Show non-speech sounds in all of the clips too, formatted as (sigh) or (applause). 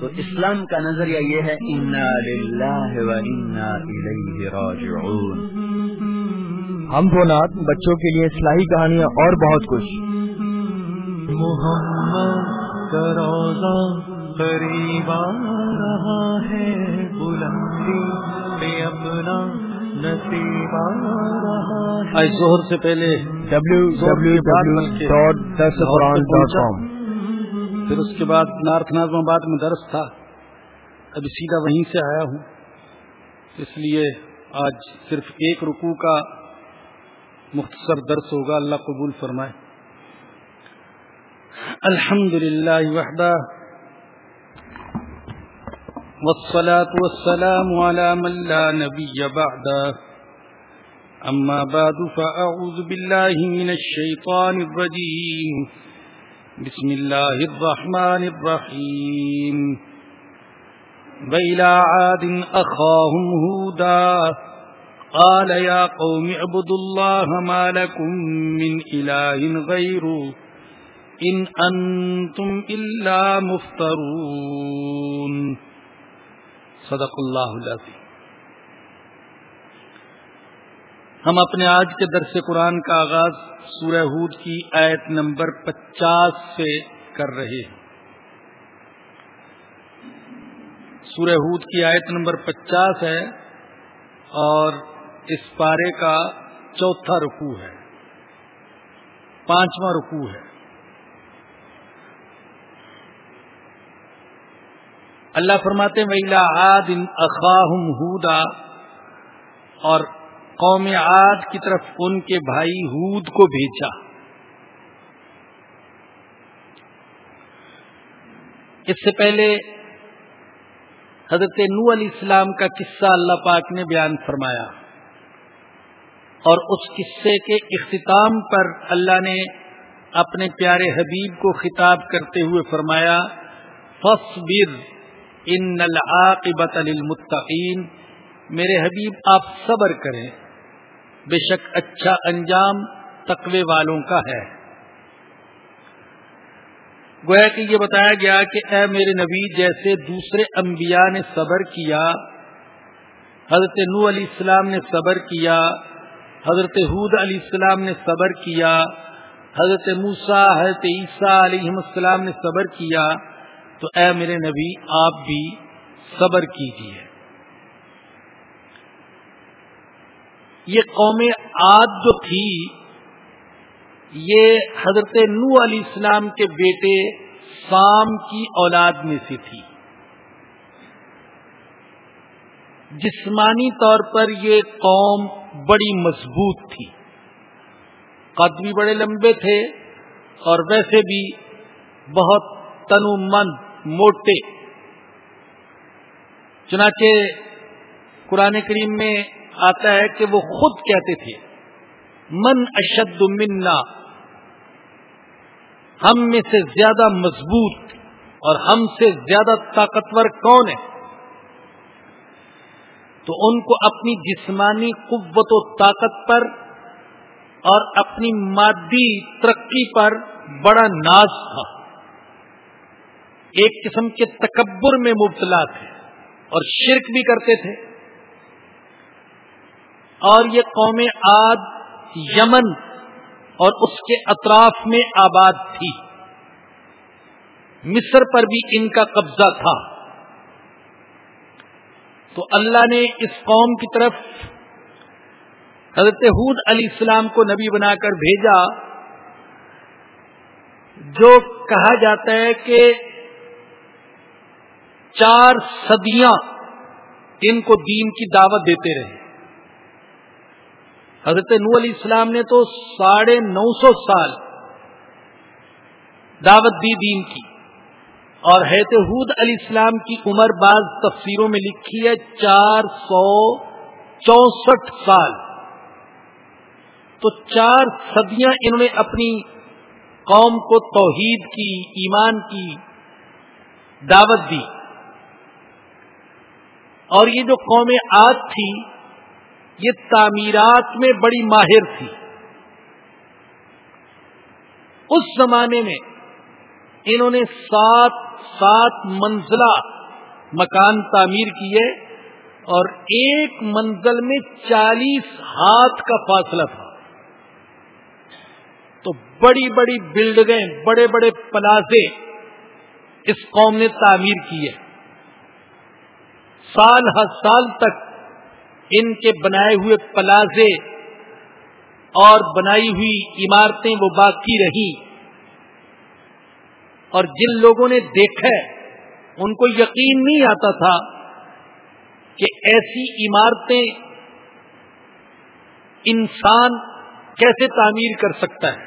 تو اسلام کا نظریہ یہ ہے انا للہ و انا الیہ راجعون. ہم کو نات بچوں کے لیے اصلاحی کہانیاں اور بہت کچھ۔ محمد کا روزہ قریب آ رہا ہے بلندی پہ اپنا نصیب آ رہا ہے۔ آج ظہر سے پہلے W W W dot this Quran dot com پھر اس کے بعد نارتھ نازم آباد میں درس تھا۔ ابھی سیدھا وہیں سے آیا ہوں۔ اس لیے آج صرف ایک رکوع کا مختصر درس ہوگا۔ اللہ قبول فرمائے۔ الحمد للہ وحدہ۔ والصلاة والسلام على من لا نبي بعده أما بعد فأعوذ بالله من الشيطان الرجيم بسم الله الرحمن الرحيم. وإلى عاد أخاهم هودا. قال يا قوم اعبدوا الله ما لكم من إله غيره. إن أنتم إلا مفترون. صدق الله العظيم. ہم اپنے آج کے درس قرآن کا آغاز سورہ ہود کی آیت نمبر پچاس سے کر رہے ہیں۔ سورہ ہود کی آیت نمبر پچاس ہے اور اس پارے کا چوتھا رکوع ہے۔ پانچواں رکوع ہے۔ اللہ فرماتے ویلا آدن اخاہم ہودا اور قوم عاد کی طرف ان کے بھائی ہود کو بھیجا۔ اس سے پہلے حضرت نو علیہ السلام کا قصہ اللہ پاک نے بیان فرمایا۔ اور اس قصے کے اختتام پر اللہ نے اپنے پیارے حبیب کو خطاب کرتے ہوئے فرمایا فصبر ان العاقبت للمتقین۔ میرے حبیب، آپ صبر کریں۔ بے شک اچھا انجام تقوی والوں کا ہے۔ گویا کہ یہ بتایا گیا کہ اے میرے نبی، جیسے دوسرے انبیاء نے صبر کیا، حضرت نو علیہ السلام نے صبر کیا، حضرت حود علیہ السلام نے صبر کیا، حضرت موسا حضرت عیسیٰ علیہ السلام نے صبر کیا، تو اے میرے نبی، آپ بھی صبر کیجیے یہ قوم عاد جو تھی، یہ حضرت نو علیہ السلام کے بیٹے سام کی اولاد میں سے تھی۔ جسمانی طور پر یہ قوم بڑی مضبوط تھی۔ قد بھی بڑے لمبے تھے اور ویسے بھی بہت تنو مند موٹے۔ چنانچہ قرآن کریم میں آتا ہے کہ وہ خود کہتے تھے، من اشد منا، ہم میں سے زیادہ مضبوط اور ہم سے زیادہ طاقتور کون ہے؟ تو ان کو اپنی جسمانی قوت و طاقت پر اور اپنی مادی ترقی پر بڑا ناز تھا۔ ایک قسم کے تکبر میں مبتلا تھے اور شرک بھی کرتے تھے۔ اور یہ قوم عاد یمن اور اس کے اطراف میں آباد تھی۔ مصر پر بھی ان کا قبضہ تھا۔ تو اللہ نے اس قوم کی طرف حضرت حود علیہ السلام کو نبی بنا کر بھیجا، جو کہا جاتا ہے کہ چار صدیاں ان کو دین کی دعوت دیتے رہے۔ حضرت نو علیہ السلام نے تو ساڑھے نو سو سال دعوت دی دین کی اور حیرت حود علیہ السلام کی عمر بعض تفسیروں میں لکھی ہے چار سو چونسٹھ سال۔ تو چار صدیاں انہوں نے اپنی قوم کو توحید کی، ایمان کی دعوت دی۔ اور یہ جو قوم آج تھی یہ تعمیرات میں بڑی ماہر تھی۔ اس زمانے میں انہوں نے سات سات منزلہ مکان تعمیر کیے اور ایک منزل میں چالیس ہاتھ کا فاصلہ تھا۔ تو بڑی بڑی بلڈنگیں، بڑے بڑے پلازے اس قوم نے تعمیر کیے۔ سال ہر سال تک ان کے بنائے ہوئے پلازے اور بنائی ہوئی عمارتیں وہ باقی رہی اور جن لوگوں نے دیکھا ان کو یقین نہیں آتا تھا کہ ایسی عمارتیں انسان کیسے تعمیر کر سکتا ہے۔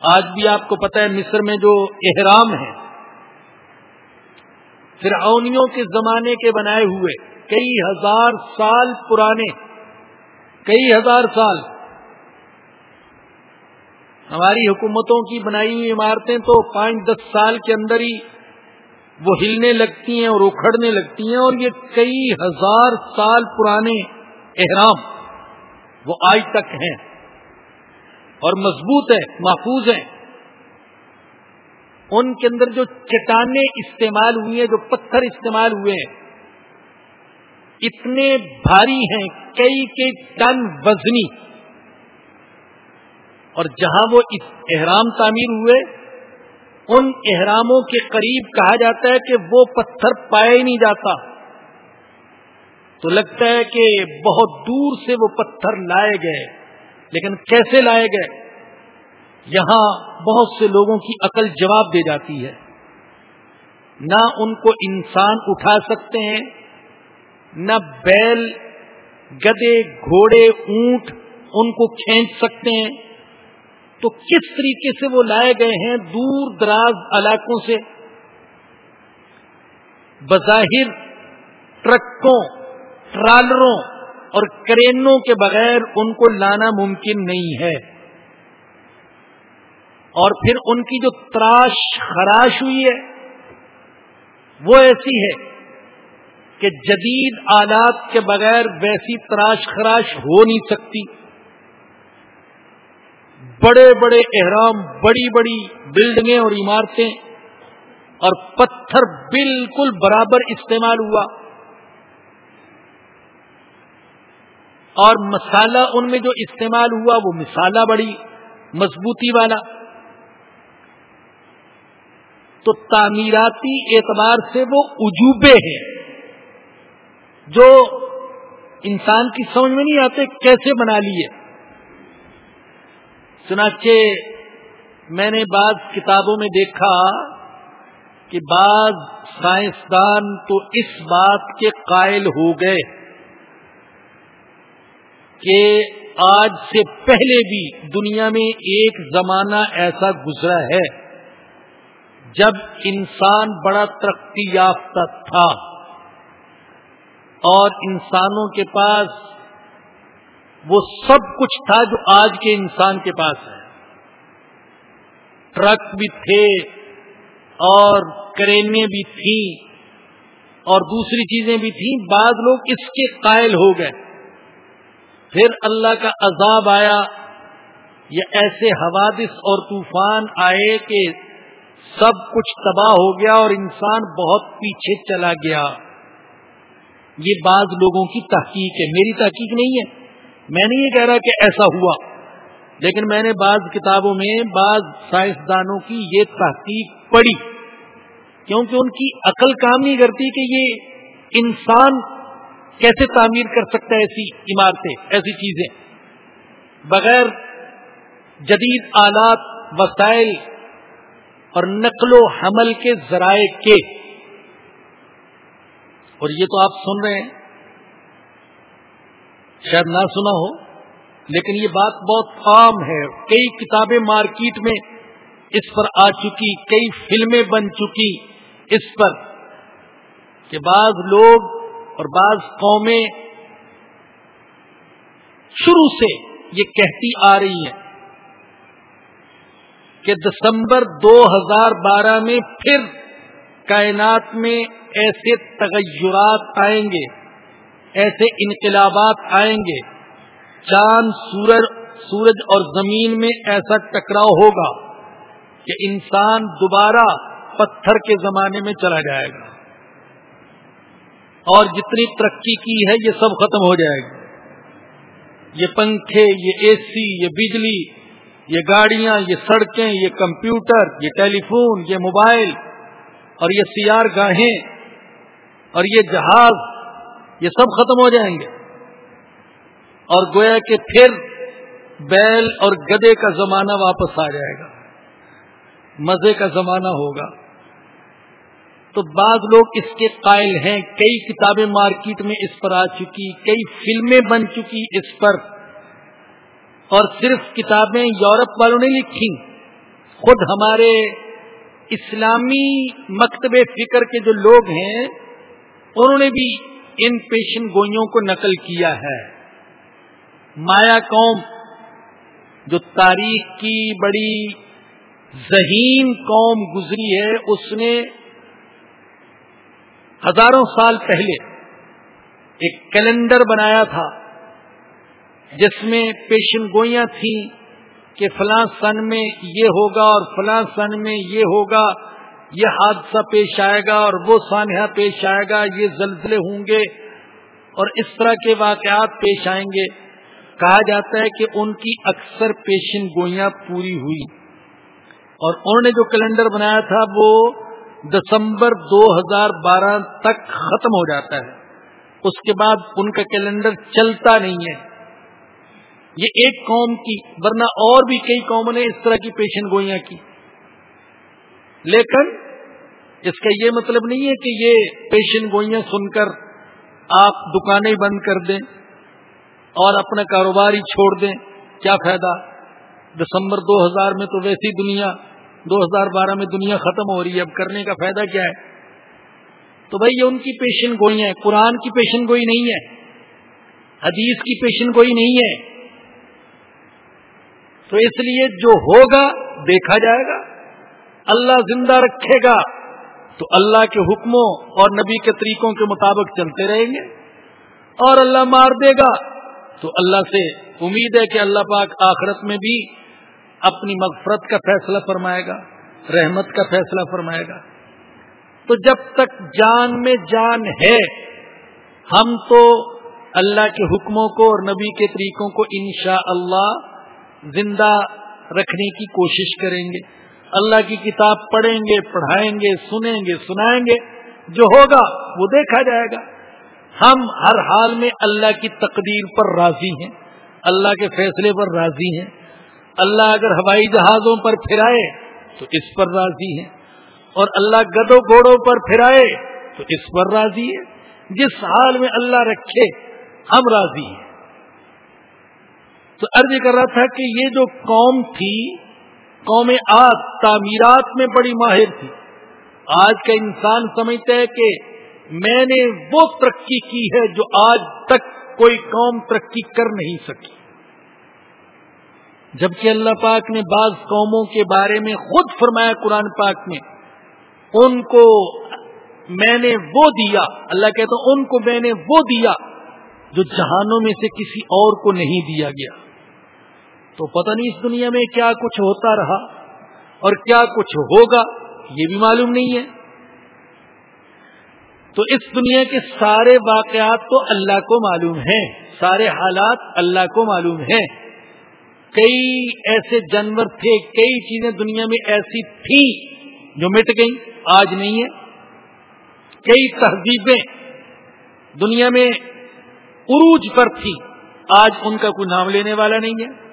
آج بھی آپ کو پتہ ہے، مصر میں جو احرام ہے فرعونیوں کے زمانے کے بنائے ہوئے کئی ہزار سال پرانے، کئی ہزار سال۔ ہماری حکومتوں کی بنائی ہوئی عمارتیں تو پانچ، دس سال کے اندر ہی وہ ہلنے لگتی ہیں اور اکھڑنے لگتی ہیں اور یہ کئی ہزار سال پرانے احرام وہ آج تک ہیں۔ اور مضبوط ہے محفوظ ہیں۔ ان کے اندر جو چٹانیں استعمال ہوئی ہیں، جو پتھر استعمال ہوئے ہیں اتنے بھاری ہیں، کئی کئی ٹن وزنی۔ اور جہاں وہ احرام تعمیر ہوئے، ان احراموں کے قریب کہا جاتا ہے کہ وہ پتھر پایا ہی نہیں جاتا۔ تو لگتا ہے کہ بہت دور سے وہ پتھر لائے گئے، لیکن کیسے لائے گئے؟ یہاں بہت سے لوگوں کی عقل جواب دے جاتی ہے۔ نہ ان کو انسان اٹھا سکتے ہیں نہ بیل، گدے، گھوڑے، اونٹ ان کو کھینچ سکتے ہیں۔ تو کس طریقے سے وہ لائے گئے ہیں دور دراز علاقوں سے؟ بظاہر ٹرکوں، ٹرالروں اور کرینوں کے بغیر ان کو لانا ممکن نہیں ہے۔ اور پھر ان کی جو تراش، خراش ہوئی ہے، وہ ایسی ہے۔ کہ جدید آلات کے بغیر ویسی تراش خراش ہو نہیں سکتی۔ بڑے بڑے احرام، بڑی بڑی بلڈنگیں اور عمارتیں اور پتھر بالکل برابر استعمال ہوا۔ اور مسالہ ان میں جو استعمال ہوا، وہ مسالہ بڑی مضبوطی والا۔ تو تعمیراتی اعتبار سے وہ عجوبے ہیں۔ جو انسان کی سمجھ میں نہیں آتے کیسے بنا لیے چنانچہ میں نے بعض کتابوں میں دیکھا کہ بعض سائنسدان تو اس بات کے قائل ہو گئے کہ آج سے پہلے بھی دنیا میں ایک زمانہ ایسا گزرا ہے جب انسان بڑا ترقی یافتہ تھا۔ اور انسانوں کے پاس وہ سب کچھ تھا جو آج کے انسان کے پاس ہے۔ ٹرک بھی تھے اور کرینے بھی تھیں اور دوسری چیزیں بھی تھیں۔ بعض لوگ اس کے قائل ہو گئے۔ پھر اللہ کا عذاب آیا۔ یا ایسے حوادث اور طوفان آئے کہ سب کچھ تباہ ہو گیا اور انسان بہت پیچھے چلا گیا۔ یہ بعض لوگوں کی تحقیق ہے، میری تحقیق نہیں ہے۔ میں نہیں یہ کہہ رہا کہ ایسا ہوا، لیکن میں نے بعض کتابوں میں بعض سائنسدانوں کی یہ تحقیق پڑھی۔ کیونکہ ان کی عقل کام نہیں کرتی کہ یہ انسان کیسے تعمیر کر سکتا ہے ایسی عمارتیں، ایسی چیزیں۔ بغیر جدید آلات، وسائل اور نقل و حمل کے ذرائع کے اور یہ تو آپ سن رہے ہیں۔ شاید نہ سنا ہو، لیکن یہ بات بہت عام ہے۔ کئی کتابیں مارکیٹ میں اس پر آ چکی، کئی فلمیں بن چکی۔ اس پر کہ بعض لوگ اور بعض قومیں شروع سے یہ کہتی آ رہی ہے کہ دسمبر دو ہزار بارہ میں پھر کائنات میں ایسے تغیرات آئیں گے، ایسے انقلابات آئیں گے۔ چاند، سورج سورج اور زمین میں ایسا ٹکراؤ ہوگا کہ انسان دوبارہ پتھر کے زمانے میں چلا جائے گا۔ اور جتنی ترقی کی ہے، یہ سب ختم ہو جائے گی۔ یہ پنکھے، یہ اے سی، یہ بجلی، یہ گاڑیاں، یہ سڑکیں، یہ کمپیوٹر، یہ ٹیلی فون، یہ موبائل اور یہ سیار گاہیں اور یہ جہاز، یہ سب ختم ہو جائیں گے۔ اور گویا کہ پھر بیل اور گدے کا زمانہ واپس آ جائے گا۔ مزے کا زمانہ ہوگا۔ تو بعض لوگ اس کے قائل ہیں، کئی کتابیں مارکیٹ میں اس پر آ چکی، کئی فلمیں بن چکی اس پر۔ اور صرف کتابیں یورپ والوں نے لکھی۔ خود ہمارے اسلامی مکتب فکر کے جو لوگ ہیں، انہوں نے بھی ان پیشن گوئیوں کو نقل کیا ہے۔ مایا قوم، جو تاریخ کی بڑی ذہین قوم گزری ہے، اس نے ہزاروں سال پہلے ایک کیلنڈر بنایا تھا، جس میں پیشن گوئیاں تھیں۔ کہ فلاں سن میں یہ ہوگا اور فلاں سن میں یہ ہوگا، یہ حادثہ پیش آئے گا اور وہ سانحہ پیش آئے گا، یہ زلزلے ہوں گے اور اس طرح کے واقعات پیش آئیں گے۔ کہا جاتا ہے کہ ان کی اکثر پیشن گوئیاں پوری ہوئی۔ اور انہوں نے جو کیلنڈر بنایا تھا، وہ دسمبر دو ہزار بارہ تک ختم ہو جاتا ہے۔ اس کے بعد ان کا کیلنڈر چلتا نہیں ہے۔ یہ ایک قوم کی، ورنہ اور بھی کئی قوموں نے اس طرح کی پیشن گوئیاں کی۔ لیکن اس کا یہ مطلب نہیں ہے کہ یہ پیشن گوئیاں سن کر آپ دکانیں بند کر دیں اور اپنا کاروبار ہی چھوڑ دیں۔ کیا فائدہ؟ دسمبر دو ہزار میں تو ویسی دنیا، دو ہزار بارہ میں دنیا ختم ہو رہی ہے، اب کرنے کا فائدہ کیا ہے؟ تو بھائی یہ ان کی پیشن گوئی قرآن کی پیشن گوئی نہیں ہے، حدیث کی پیشن گوئی نہیں ہے۔ تو اس لیے جو ہوگا دیکھا جائے گا۔ اللہ زندہ رکھے گا۔ تو اللہ کے حکموں اور نبی کے طریقوں کے مطابق چلتے رہیں گے۔ اور اللہ مار دے گا۔ تو اللہ سے امید ہے کہ اللہ پاک آخرت میں بھی اپنی مغفرت کا فیصلہ فرمائے گا، رحمت کا فیصلہ فرمائے گا۔ تو جب تک جان میں جان ہے، ہم تو اللہ کے حکموں کو اور نبی کے طریقوں کو انشاء اللہ زندہ رکھنے کی کوشش کریں گے۔ اللہ کی کتاب پڑھیں گے، پڑھائیں گے، سنیں گے، سنائیں گے۔ جو ہوگا وہ دیکھا جائے گا۔ ہم ہر حال میں اللہ کی تقدیر پر راضی ہیں۔ اللہ کے فیصلے پر راضی ہیں۔ اللہ اگر ہوائی جہازوں پر پھرائے تو اس پر راضی ہے اور اللہ گدوں گھوڑوں پر پھرائے تو اس پر راضی ہے جس حال میں اللہ رکھے، ہم راضی ہیں۔ تو عرض کر رہا تھا کہ یہ جو قوم تھی، قوم آج تعمیرات میں بڑی ماہر تھی۔ آج کا انسان سمجھتا ہے کہ میں نے وہ ترقی کی ہے جو آج تک کوئی قوم ترقی کر نہیں سکی۔ جبکہ اللہ پاک نے بعض قوموں کے بارے میں خود فرمایا قرآن پاک میں، ان کو میں نے وہ دیا، اللہ کہتا ان کو میں نے وہ دیا جو جہانوں میں سے کسی اور کو نہیں دیا گیا۔ تو پتہ نہیں اس دنیا میں کیا کچھ ہوتا رہا اور کیا کچھ ہوگا، یہ بھی معلوم نہیں ہے۔ تو اس دنیا کے سارے واقعات تو اللہ کو معلوم ہیں، سارے حالات اللہ کو معلوم ہیں۔ کئی ایسے جانور تھے، کئی چیزیں دنیا میں ایسی تھیں جو مٹ گئیں، آج نہیں ہے کئی تہذیبیں دنیا میں عروج پر تھی آج ان کا کوئی نام لینے والا نہیں ہے۔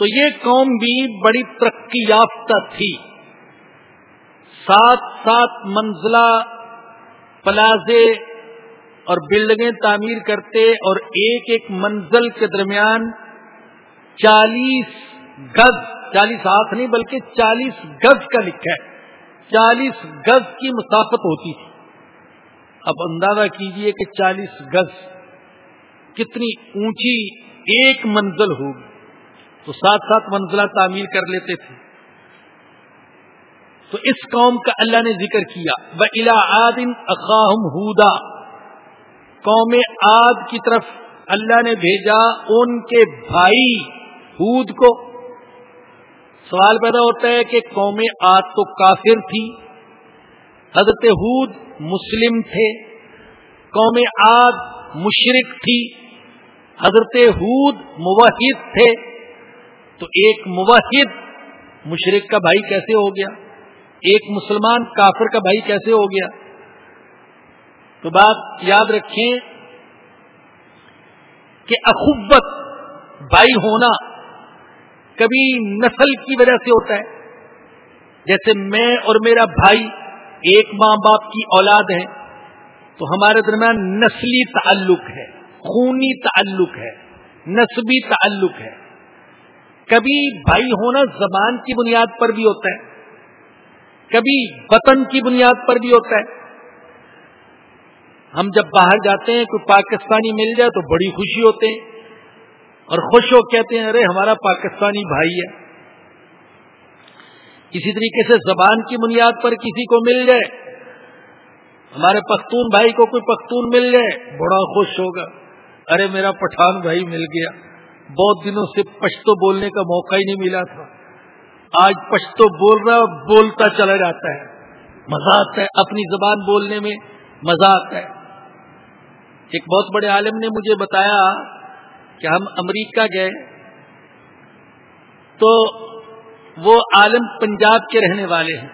تو یہ قوم بھی بڑی ترقی یافتہ تھی۔ سات سات منزلہ، پلازے اور بلڈنگیں تعمیر کرتے اور ایک ایک منزل کے درمیان چالیس گز، چالیس ہاتھ نہیں بلکہ چالیس گز کا لکھا ہے۔ چالیس گز کی مسافت ہوتی تھی۔ اب اندازہ کیجیے کہ چالیس گز کتنی اونچی ایک منزل ہوگی۔ تو ساتھ ساتھ منزلہ تعمیر کر لیتے تھے۔ تو اس قوم کا اللہ نے ذکر کیا۔ ب الا آدن اقاہم ہودا قوم آد کی طرف اللہ نے بھیجا ان کے بھائی ہود کو۔ سوال پیدا ہوتا ہے کہ قوم آد تو کافر تھی۔ حضرت ہود مسلم تھے۔ قوم آد مشرق تھی۔ حضرت ہود موحد تھے۔ تو ایک موحد مشرق کا بھائی کیسے ہو گیا؟ ایک مسلمان کافر کا بھائی کیسے ہو گیا؟ تو بات یاد رکھیں کہ اخبت بھائی ہونا کبھی نسل کی وجہ سے ہوتا ہے۔ جیسے میں اور میرا بھائی ایک ماں باپ کی اولاد ہے تو ہمارے درمیان نسلی تعلق ہے، خونی تعلق ہے، نسبی تعلق ہے۔ کبھی بھائی ہونا زبان کی بنیاد پر بھی ہوتا ہے۔ کبھی وطن کی بنیاد پر بھی ہوتا ہے۔ ہم جب باہر جاتے ہیں، کوئی پاکستانی مل جائے تو بڑی خوشی ہوتے ہیں۔ اور خوش ہو کہتے ہیں، ارے، ہمارا پاکستانی بھائی ہے۔ اسی طریقے سے زبان کی بنیاد پر کسی کو مل جائے، ہمارے پختون بھائی کو کوئی پختون مل جائے، بڑا خوش ہوگا۔ ارے، میرا پٹھان بھائی مل گیا۔ بہت دنوں سے پشتو بولنے کا موقع ہی نہیں ملا تھا۔ آج پشتو بول رہا بولتا چلا جاتا ہے۔ مزہ آتا ہے اپنی زبان بولنے میں۔ مزہ آتا ہے۔ ایک بہت بڑے عالم نے مجھے بتایا کہ ہم امریکہ گئے تو وہ عالم پنجاب کے رہنے والے ہیں۔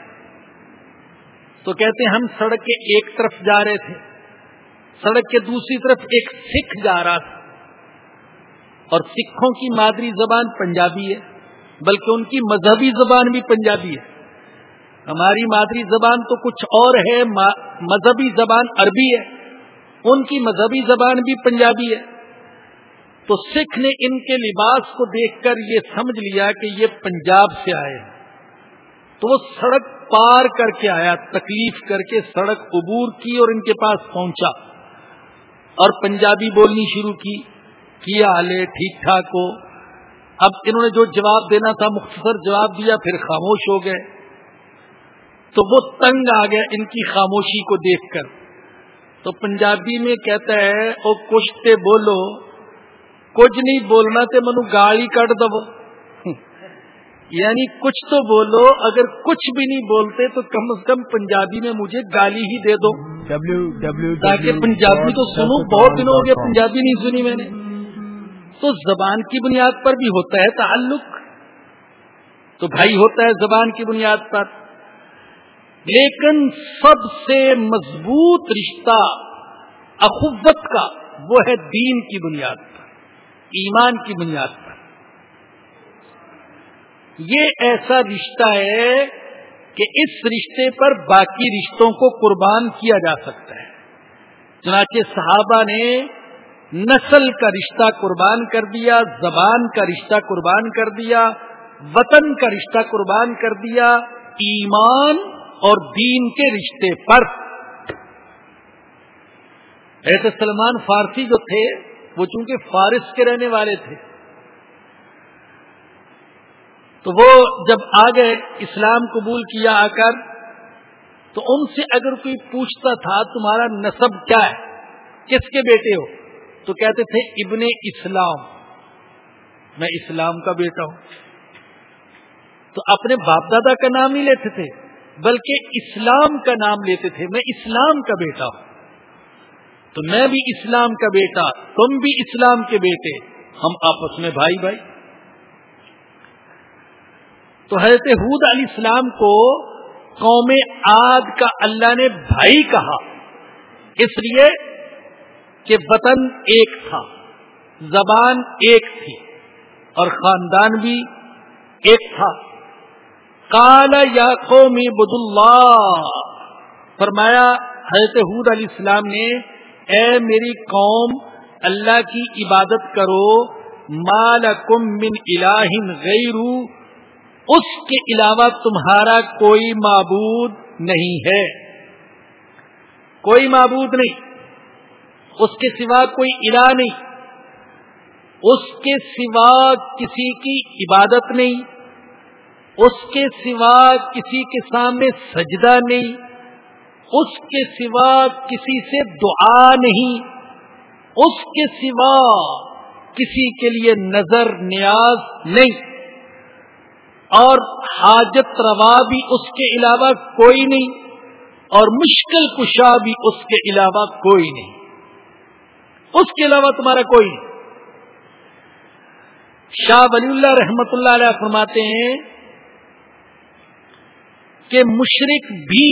تو کہتے ہیں ہم سڑک کے ایک طرف جا رہے تھے۔ سڑک کے دوسری طرف ایک سکھ جا رہا تھا۔ اور سکھوں کی مادری زبان پنجابی ہے، بلکہ ان کی مذہبی زبان بھی پنجابی ہے۔ ہماری مادری زبان تو کچھ اور ہے مذہبی زبان عربی ہے، ان کی مذہبی زبان بھی پنجابی ہے۔ تو سکھ نے ان کے لباس کو دیکھ کر یہ سمجھ لیا کہ یہ پنجاب سے آئے ہیں۔ تو وہ سڑک پار کر کے آیا، تکلیف کر کے سڑک عبور کی اور ان کے پاس پہنچا۔ اور پنجابی بولنی شروع کی۔ کیا لے ٹھیک ٹھاک ہو؟ اب انہوں نے جو جواب دینا تھا مختصر جواب دیا پھر خاموش ہو گئے۔ تو وہ تنگ آ گیا ان کی خاموشی کو دیکھ کر۔ تو پنجابی میں کہتا ہے او کچھ تے بولو کچھ نہیں بولنا تے منو گالی کٹ دو۔ (laughs) یعنی کچھ تو بولو اگر کچھ بھی نہیں بولتے تو کم از کم پنجابی میں مجھے گالی ہی دے دو۔ تاکہ پنجابی تو سنو بہت دنوں ہو گیا پنجابی نہیں سنی میں نے۔ تو زبان کی بنیاد پر بھی ہوتا ہے تعلق۔ تو بھائی ہوتا ہے زبان کی بنیاد پر۔ لیکن سب سے مضبوط رشتہ اخوت کا وہ ہے دین کی بنیاد پر، ایمان کی بنیاد پر۔ یہ ایسا رشتہ ہے کہ اس رشتے پر باقی رشتوں کو قربان کیا جا سکتا ہے۔ چنانچہ صحابہ نے نسل کا رشتہ قربان کر دیا، زبان کا رشتہ قربان کر دیا، وطن کا رشتہ قربان کر دیا، ایمان اور دین کے رشتے پر۔ ایسے سلمان فارسی جو تھے، وہ چونکہ فارس کے رہنے والے تھے۔ تو وہ جب آ گئے اسلام قبول کیا آ کر، تو ان سے اگر کوئی پوچھتا تھا، تمہارا نصب کیا ہے؟ کس کے بیٹے ہو؟ تو کہتے تھے، ابن اسلام. میں اسلام کا بیٹا ہوں. تو اپنے باپ دادا کا نام نہیں لیتے تھے، بلکہ اسلام کا نام لیتے تھے. میں اسلام کا بیٹا ہوں. تو میں بھی اسلام کا بیٹا، تم بھی اسلام کے بیٹے. ہم آپس میں بھائی بھائی. تو حضرت حود علیہ السلام کو قوم آد کا اللہ نے بھائی کہا. اس لیے کہ وطن ایک تھا، زبان ایک تھی اور خاندان بھی ایک تھا۔ کالا یا قومی بد اللہ فرمایا، حضرت حود علیہ السلام نے، اے میری قوم، اللہ کی عبادت کرو مال کم من الہ غیر اس کے علاوہ تمہارا کوئی معبود نہیں ہے۔ کوئی معبود نہیں۔ اس کے سوا کوئی الہ نہیں۔ اس کے سوا کسی کی عبادت نہیں۔ اس کے سوا کسی کے سامنے سجدہ نہیں۔ اس کے سوا کسی سے دعا نہیں۔ اس کے سوا کسی کے لیے نظر نیاز نہیں۔ اور حاجت روا بھی اس کے علاوہ کوئی نہیں۔ اور مشکل کشا بھی اس کے علاوہ کوئی نہیں۔ اس کے علاوہ تمہارا کوئی نہیں۔ شاہ ولی اللہ رحمت اللہ علیہ فرماتے ہیں کہ مشرق بھی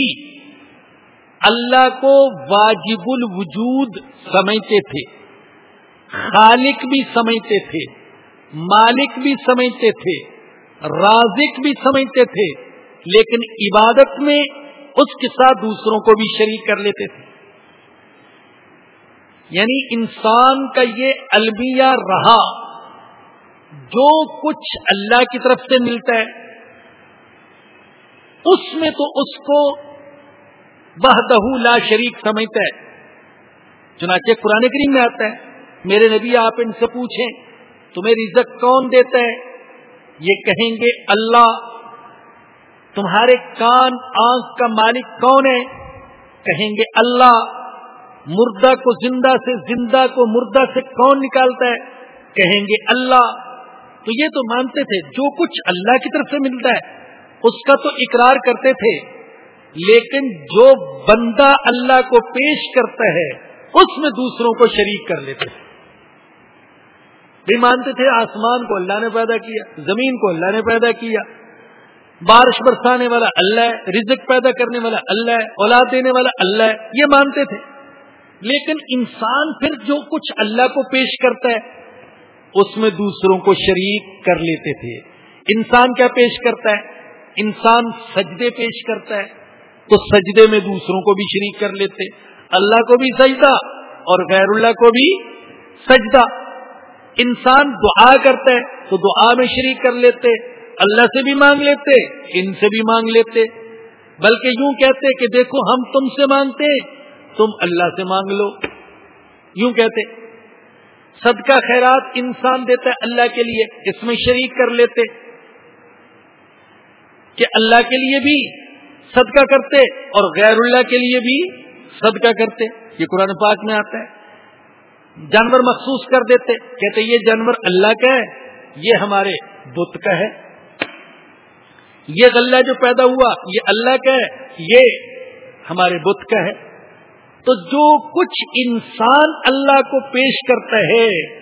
اللہ کو واجب الوجود سمجھتے تھے، خالق بھی سمجھتے تھے، مالک بھی سمجھتے تھے، رازق بھی سمجھتے تھے، لیکن عبادت میں اس کے ساتھ دوسروں کو بھی شریک کر لیتے تھے۔ یعنی انسان کا یہ المیہ رہا، جو کچھ اللہ کی طرف سے ملتا ہے، اس میں تو اس کو بہدہ لا شریک سمجھتا ہے۔ چنانچہ قرآن کریم میں آتا ہے، میرے نبی آپ ان سے پوچھیں، تمہیں رزق کون دیتا ہے؟ یہ کہیں گے، اللہ۔ تمہارے کان، آنکھ کا مالک کون ہے؟ کہیں گے، اللہ۔ مردہ کو زندہ سے زندہ کو مردہ سے کون نکالتا ہے؟ کہیں گے اللہ۔ تو یہ تو مانتے تھے، جو کچھ اللہ کی طرف سے ملتا ہے، اس کا تو اقرار کرتے تھے۔ لیکن جو بندہ اللہ کو پیش کرتا ہے، اس میں دوسروں کو شریک کر لیتے تھے۔ بھی مانتے تھے، آسمان کو اللہ نے پیدا کیا، زمین کو اللہ نے پیدا کیا۔ بارش برسانے والا اللہ ہے، رزق پیدا کرنے والا اللہ ہے، اولاد دینے والا اللہ ہے، یہ مانتے تھے۔ لیکن انسان پھر جو کچھ اللہ کو پیش کرتا ہے، اس میں دوسروں کو شریک کر لیتے تھے۔ انسان کیا پیش کرتا ہے؟ انسان سجدے پیش کرتا ہے۔ تو سجدے میں دوسروں کو بھی شریک کر لیتے۔ اللہ کو بھی سجدہ اور غیر اللہ کو بھی سجدہ۔ انسان دعا کرتا ہے، تو دعا میں شریک کر لیتے۔ اللہ سے بھی مانگ لیتے، ان سے بھی مانگ لیتے۔ بلکہ یوں کہتے کہ دیکھو، ہم تم سے مانگتے تم اللہ سے مانگ لو۔ یوں کہتے صدقہ خیرات انسان دیتا ہے اللہ کے لیے، اس میں شریک کر لیتے۔ کہ اللہ کے لیے بھی صدقہ کرتے اور غیر اللہ کے لیے بھی صدقہ کرتے۔ یہ قرآن پاک میں آتا ہے۔ جانور مخصوص کر دیتے۔ کہتے یہ جانور اللہ کا ہے، یہ ہمارے بت کا ہے۔ یہ غلہ جو پیدا ہوا، یہ اللہ کا ہے، یہ ہمارے بت کا ہے۔ تو جو کچھ انسان اللہ کو پیش کرتا ہے،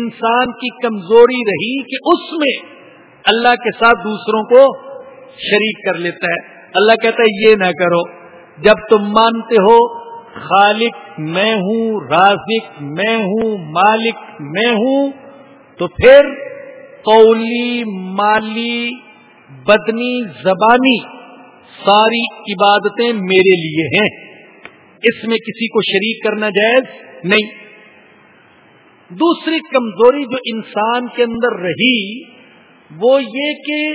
انسان کی کمزوری رہی کہ اس میں اللہ کے ساتھ دوسروں کو شریک کر لیتا ہے۔ اللہ کہتا ہے، یہ نہ کرو۔ جب تم مانتے ہو، خالق میں ہوں، رازق میں ہوں، مالک میں ہوں، تو پھر قولی، مالی، بدنی، زبانی ساری عبادتیں میرے لیے ہیں۔ اس میں کسی کو شریک کرنا جائز نہیں۔ دوسری کمزوری جو انسان کے اندر رہی، وہ یہ کہ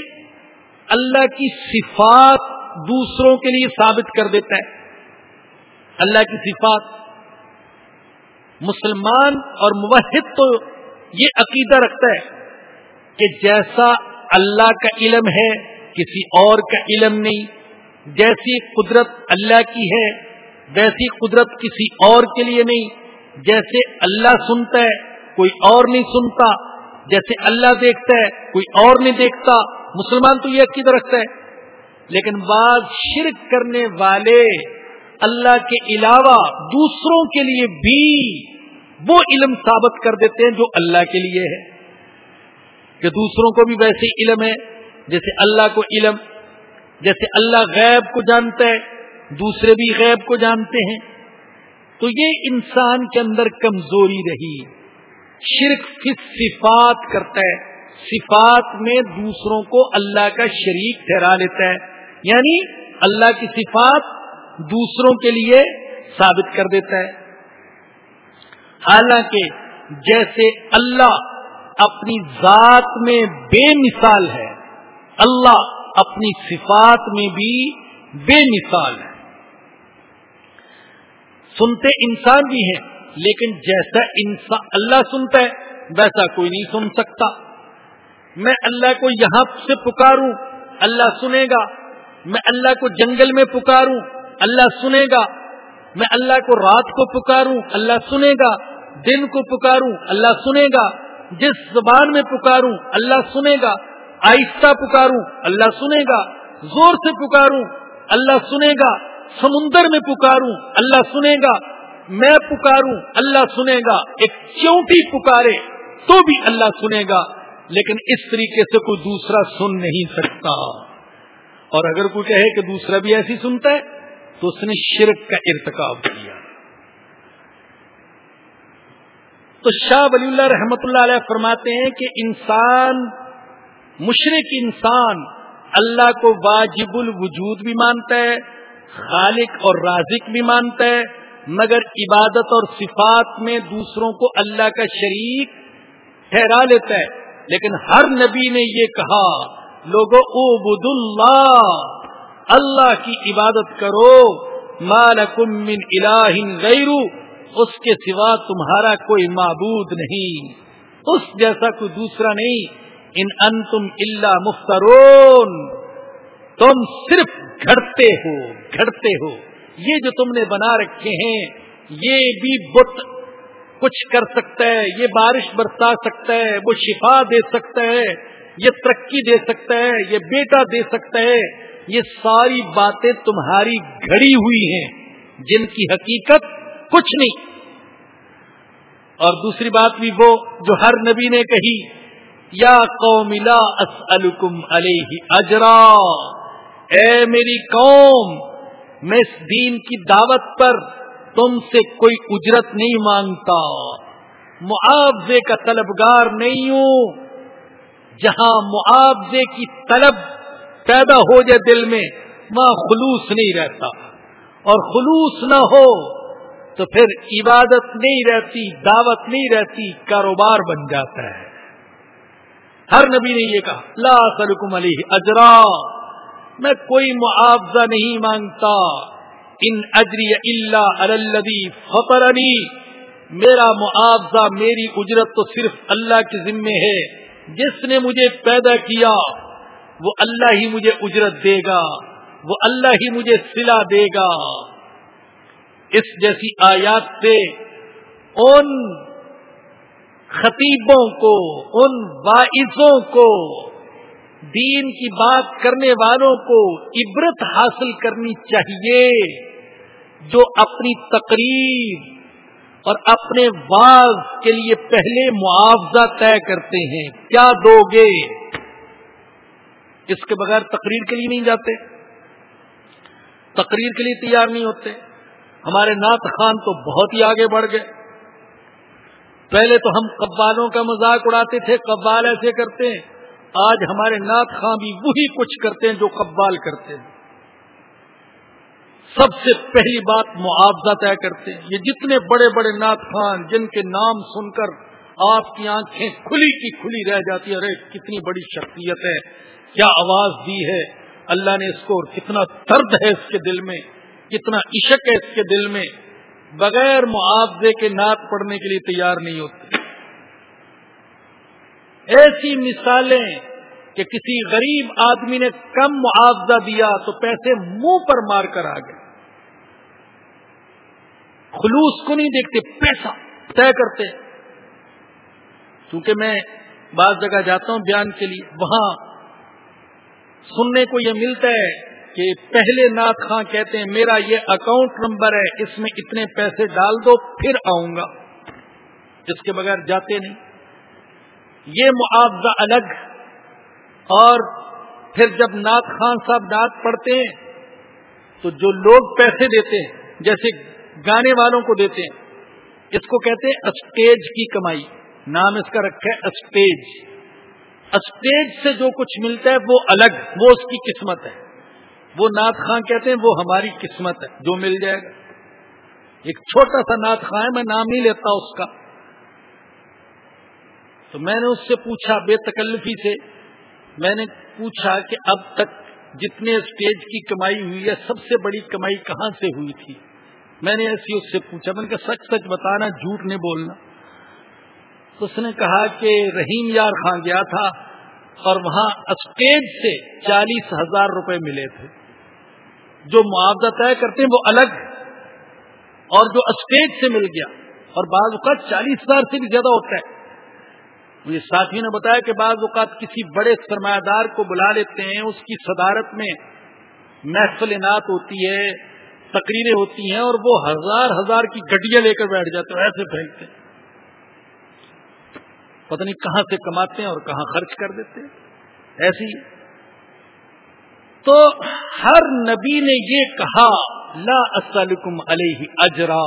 اللہ کی صفات دوسروں کے لیے ثابت کر دیتا ہے۔ اللہ کی صفات۔ مسلمان اور موحد تو یہ عقیدہ رکھتا ہے کہ جیسا اللہ کا علم ہے، کسی اور کا علم نہیں۔ جیسی قدرت اللہ کی ہے ویسی قدرت کسی اور کے لیے نہیں، جیسے اللہ سنتا ہے، کوئی اور نہیں سنتا، جیسے اللہ دیکھتا ہے، کوئی اور نہیں دیکھتا۔ مسلمان تو یہ عقیدہ رکھتا ہے۔ لیکن بعض شرک کرنے والے اللہ کے علاوہ دوسروں کے لیے بھی وہ علم ثابت کر دیتے ہیں جو اللہ کے لیے ہے۔ کہ دوسروں کو بھی ویسے علم ہے، جیسے اللہ کو علم، جیسے اللہ غیب کو جانتا ہے۔ دوسرے بھی غیب کو جانتے ہیں۔ تو یہ انسان کے اندر کمزوری رہی۔ شرک کس صفات کرتا ہے۔ صفات میں دوسروں کو اللہ کا شریک ٹھہرا لیتا ہے۔ یعنی اللہ کی صفات دوسروں کے لیے ثابت کر دیتا ہے۔ حالانکہ جیسے اللہ اپنی ذات میں بے مثال ہے، اللہ اپنی صفات میں بھی بے مثال ہے۔ سنتے انسان بھی ہیں، لیکن جیسا انسان اللہ سنتا ہے، ویسا کوئی نہیں سن سکتا۔ میں اللہ کو یہاں سے پکاروں، اللہ سنے گا۔ میں اللہ کو جنگل میں پکاروں، اللہ سنے گا۔ میں اللہ کو رات کو پکاروں، اللہ سنے گا۔ دن کو پکاروں، اللہ سنے گا۔ جس زبان میں پکاروں، اللہ سنے گا۔ آہستہ پکاروں، اللہ سنے گا۔ زور سے پکاروں، اللہ سنے گا۔ سمندر میں پکاروں، اللہ سنے گا، میں پکاروں، اللہ سنے گا، ایک چونٹی پکارے تو بھی اللہ سنے گا، لیکن اس طریقے سے کوئی دوسرا سن نہیں سکتا۔ اور اگر کوئی کہے کہ دوسرا بھی ایسی سنتا ہے، تو اس نے شرک کا ارتکاب کیا۔ تو شاہ ولی اللہ رحمت اللہ علیہ فرماتے ہیں کہ انسان مشرق انسان، اللہ کو واجب الوجود بھی مانتا ہے خالق اور رازق بھی مانتا ہے، مگر عبادت اور صفات میں دوسروں کو اللہ کا شریک ٹھہرا لیتا ہے۔ لیکن ہر نبی نے یہ کہا، لوگو بد اللہ اللہ کی عبادت کرو مالکم من الہ غیرو اس کے سوا تمہارا کوئی معبود نہیں۔ اس جیسا کوئی دوسرا نہیں، ان انتم اللہ مفترون۔ تم صرف گھڑتے ہو گھڑتے ہو۔ یہ جو تم نے بنا رکھے ہیں، یہ بھی بت کچھ کر سکتا ہے، یہ بارش برسا سکتا ہے، وہ شفا دے سکتا ہے، یہ ترقی دے سکتا ہے، یہ بیٹا دے سکتا ہے۔ یہ ساری باتیں تمہاری گھڑی ہوئی ہیں، جن کی حقیقت کچھ نہیں۔ اور دوسری بات بھی وہ جو ہر نبی نے کہی، یا قوم لا اسألکم علیہ اجرا۔ اے میری قوم، میں اس دین کی دعوت پر تم سے کوئی اجرت نہیں مانگتا۔ معاوضے کا طلبگار نہیں ہوں۔ جہاں معاوضے کی طلب پیدا ہو جائے دل میں، وہاں خلوص نہیں رہتا۔ اور خلوص نہ ہو تو پھر عبادت نہیں رہتی، دعوت نہیں رہتی، کاروبار بن جاتا ہے۔ ہر نبی نے یہ کہا، لا سلکم علی اجرا۔ میں کوئی معاوضہ نہیں مانگتا۔ ان اجری اللہ الدی فطر علی میرا معاوضہ، میری اجرت تو صرف اللہ کے ذمے ہے۔ جس نے مجھے پیدا کیا، وہ اللہ ہی مجھے اجرت دے گا۔ وہ اللہ ہی مجھے سلا دے گا۔ اس جیسی آیات سے ان خطیبوں کو، ان واعظوں کو دین کی بات کرنے والوں کو عبرت حاصل کرنی چاہیے جو اپنی تقریر اور اپنے واز کے لیے پہلے معاوضہ طے کرتے ہیں۔ کیا دو گے اس کے بغیر تقریر کے لیے نہیں جاتے۔ تقریر کے لیے تیار نہیں ہوتے۔ ہمارے نعت خان تو بہت ہی آگے بڑھ گئے۔ پہلے تو ہم قبالوں کا مذاق اڑاتے تھے، قبال ایسے کرتے ہیں۔ آج ہمارے نعت خان بھی وہی کچھ کرتے ہیں جو قبال کرتے ہیں۔ سب سے پہلی بات معاوضہ طے کرتے ہیں۔ یہ جتنے بڑے بڑے نات خان جن کے نام سن کر آپ کی آنکھیں کھلی کی کھلی رہ جاتی ہے ارے، کتنی بڑی شخصیت ہے۔ کیا آواز دی ہے۔ اللہ نے اس کو کتنا درد ہے اس کے دل میں، کتنا عشق ہے اس کے دل میں۔ بغیر معاوضے کے نعت پڑھنے کے لیے تیار نہیں ہوتے۔ ایسی مثالیں کہ کسی غریب آدمی نے کم معاوضہ دیا تو پیسے منہ پر مار کر آ گئے۔ خلوص کو نہیں دیکھتے، پیسہ طے کرتے۔ کیونکہ میں بعض جگہ جاتا ہوں بیان کے لیے، وہاں سننے کو یہ ملتا ہے کہ پہلے نات خاں کہتے ہیں، میرا یہ اکاؤنٹ نمبر ہے، اس میں اتنے پیسے ڈال دو، پھر آؤں گا۔ اس کے بغیر جاتے نہیں۔ یہ معاوضہ الگ اور پھر جب نات خان صاحب نعت پڑھتے ہیں، تو جو لوگ پیسے دیتے ہیں، جیسے گانے والوں کو دیتے ہیں، اس کو کہتے ہیں اسٹیج کی کمائی۔ نام اس کا رکھا ہے اسٹیج۔ اسٹیج سے جو کچھ ملتا ہے، وہ الگ، وہ اس کی قسمت ہے۔ وہ نعت خاں کہتے ہیں، وہ ہماری قسمت ہے، جو مل جائے گا۔ ایک چھوٹا سا نعت خاں ہے، میں نام ہی لیتا اس کا۔ تو میں نے اس سے پوچھا بے تکلفی سے، میں نے پوچھا کہ اب تک جتنے اسٹیج کی کمائی ہوئی ہے، سب سے بڑی کمائی کہاں سے ہوئی تھی؟ میں نے ایسی اس سے پوچھا، میں نے کہا سچ سچ بتانا، جھوٹ نہیں بولنا۔ اس نے کہا کہ رحیم یار خان گیا تھا اور وہاں اسٹیج سے چالیس ہزار روپے ملے تھے۔ جو معاوضہ طے کرتے ہیں وہ الگ اور جو اسٹیج سے مل گیا۔ اور بعض اوقات چالیس ہزار سے بھی زیادہ ہوتا ہے۔ مجھے ساتھی نے بتایا کہ بعض اوقات کسی بڑے سرمایہ دار کو بلا لیتے ہیں، اس کی صدارت میں محفل نعت ہوتی ہے، تقریریں ہوتی ہیں اور وہ ہزار ہزار کی گڈیاں لے کر بیٹھ جاتے ہیں، ایسے پھینکتے ہیں۔ پتہ نہیں کہاں سے کماتے ہیں اور کہاں خرچ کر دیتے ہیں۔ ایسی۔ تو ہر نبی نے یہ کہا، لا اسلکم علیہ اجرا،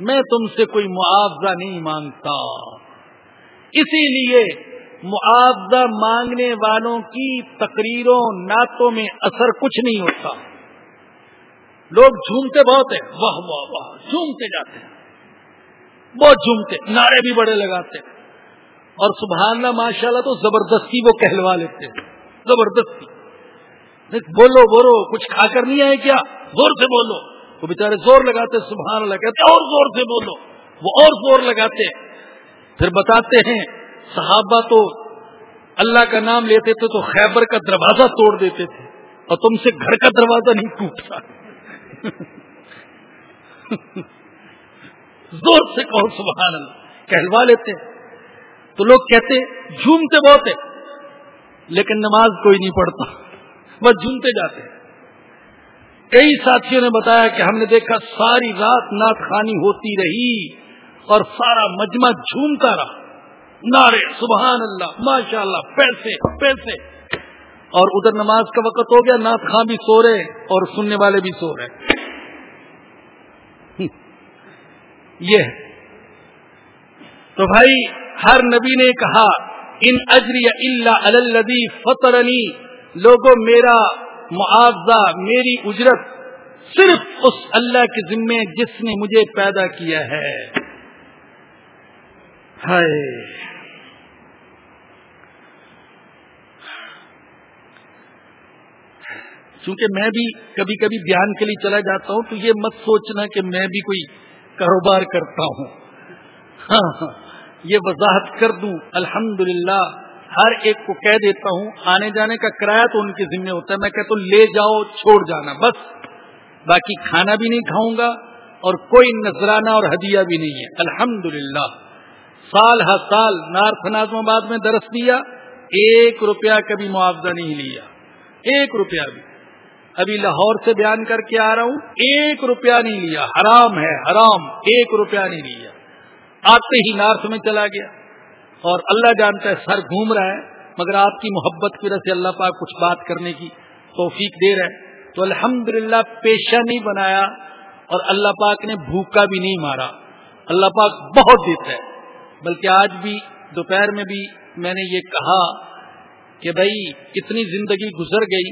میں تم سے کوئی معاوضہ نہیں مانگتا۔ اسی لیے معاوضہ مانگنے والوں کی تقریروں نعتوں میں اثر کچھ نہیں ہوتا۔ لوگ جھومتے بہت ہیں، واہ واہ واہ، جھومتے جاتے ہیں۔ بہت جھومتے، نعرے بھی بڑے لگاتے ہیں۔ اور سبحان اللہ ماشاء اللہ تو زبردستی وہ کہلوا لیتے ہیں۔ زبردستی۔ بولو بولو، کچھ کھا کر نہیں آئے کیا؟ زور سے بولو۔ وہ بےچارے زور لگاتے سبحان اللہ کہتے اور زور سے بولو۔ وہ اور زور لگاتے پھر بتاتے ہیں، صحابہ تو اللہ کا نام لیتے تھے تو خیبر کا دروازہ توڑ دیتے تھے، اور تم سے گھر کا دروازہ نہیں ٹوٹتا۔ (laughs) زور سے کہو، سبحان اللہ، کہلوا لیتے۔ تو لوگ کہتے، جھومتے بہت ہے لیکن نماز کوئی نہیں پڑھتا، بس جھومتے جاتے۔ کئی ساتھیوں نے بتایا کہ ہم نے دیکھا، ساری رات نعت خانی ہوتی رہی۔ اور سارا مجمع جھومتا رہا۔ نعرے، سبحان اللہ ماشاء اللہ پیسے پیسے۔ اور ادھر نماز کا وقت ہو گیا، نعت خاں بھی سو رہے اور سننے والے بھی سو رہے۔ یہ تو بھائی، ہر نبی نے کہا، ان اجری اللہ الدی فترنی لوگوں میرا معاوضہ، میری اجرت صرف اس اللہ کے ذمے جس نے مجھے پیدا کیا ہے۔ چونکہ میں بھی کبھی کبھی بیان کے لیے چلا جاتا ہوں، تو یہ مت سوچنا کہ میں بھی کوئی کاروبار کرتا ہوں۔ ہاں ہاں۔ یہ وضاحت کر دوں۔ الحمد ہر ایک کو کہہ دیتا ہوں، آنے جانے کا کرایہ تو ان کے ذمہ ہوتا ہے۔ میں کہتا ہوں، لے جاؤ، چھوڑ جانا، بس۔ باقی کھانا بھی نہیں کھاؤں گا اور کوئی نذرانہ اور ہدیہ بھی نہیں ہے۔ الحمد سال ہر سال نارتھ نازم آباد میں درس دیا، ایک روپیہ کا بھی معاوضہ نہیں لیا، ایک روپیہ بھی۔ ابھی لاہور سے بیان کر کے آ رہا ہوں، ایک روپیہ نہیں لیا، حرام ہے، حرام، ایک روپیہ نہیں لیا۔ آتے ہی نارتھ میں چلا گیا۔ اور اللہ جانتا ہے سر گھوم رہا ہے، مگر آپ کی محبت کی وجہ سے اللہ پاک کچھ بات کرنے کی توفیق دے رہا ہے۔ تو الحمد پیشہ نہیں بنایا اور اللہ پاک نے بھوکا بھی نہیں مارا۔ اللہ پاک بہت دیتا ہے۔ بلکہ آج بھی دوپہر میں بھی میں نے یہ کہا کہ بھائی اتنی زندگی گزر گئی،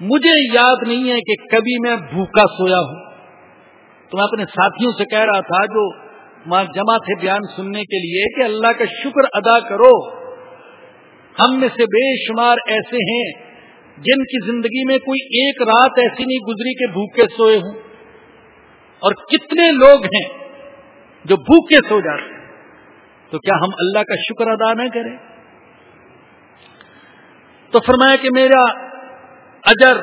مجھے یاد نہیں ہے کہ کبھی میں بھوکا سویا ہوں۔ تو میں اپنے ساتھیوں سے کہہ رہا تھا جو وہاں جمع تھے بیان سننے کے لیے کہ اللہ کا شکر ادا کرو۔ ہم میں سے بے شمار ایسے ہیں جن کی زندگی میں کوئی ایک رات ایسی نہیں گزری کہ بھوکے سوئے ہوں۔ اور کتنے لوگ ہیں جو بھوکے سو جاتے ہیں۔ تو کیا ہم اللہ کا شکر ادا نہ کریں؟ تو فرمایا کہ میرا اجر،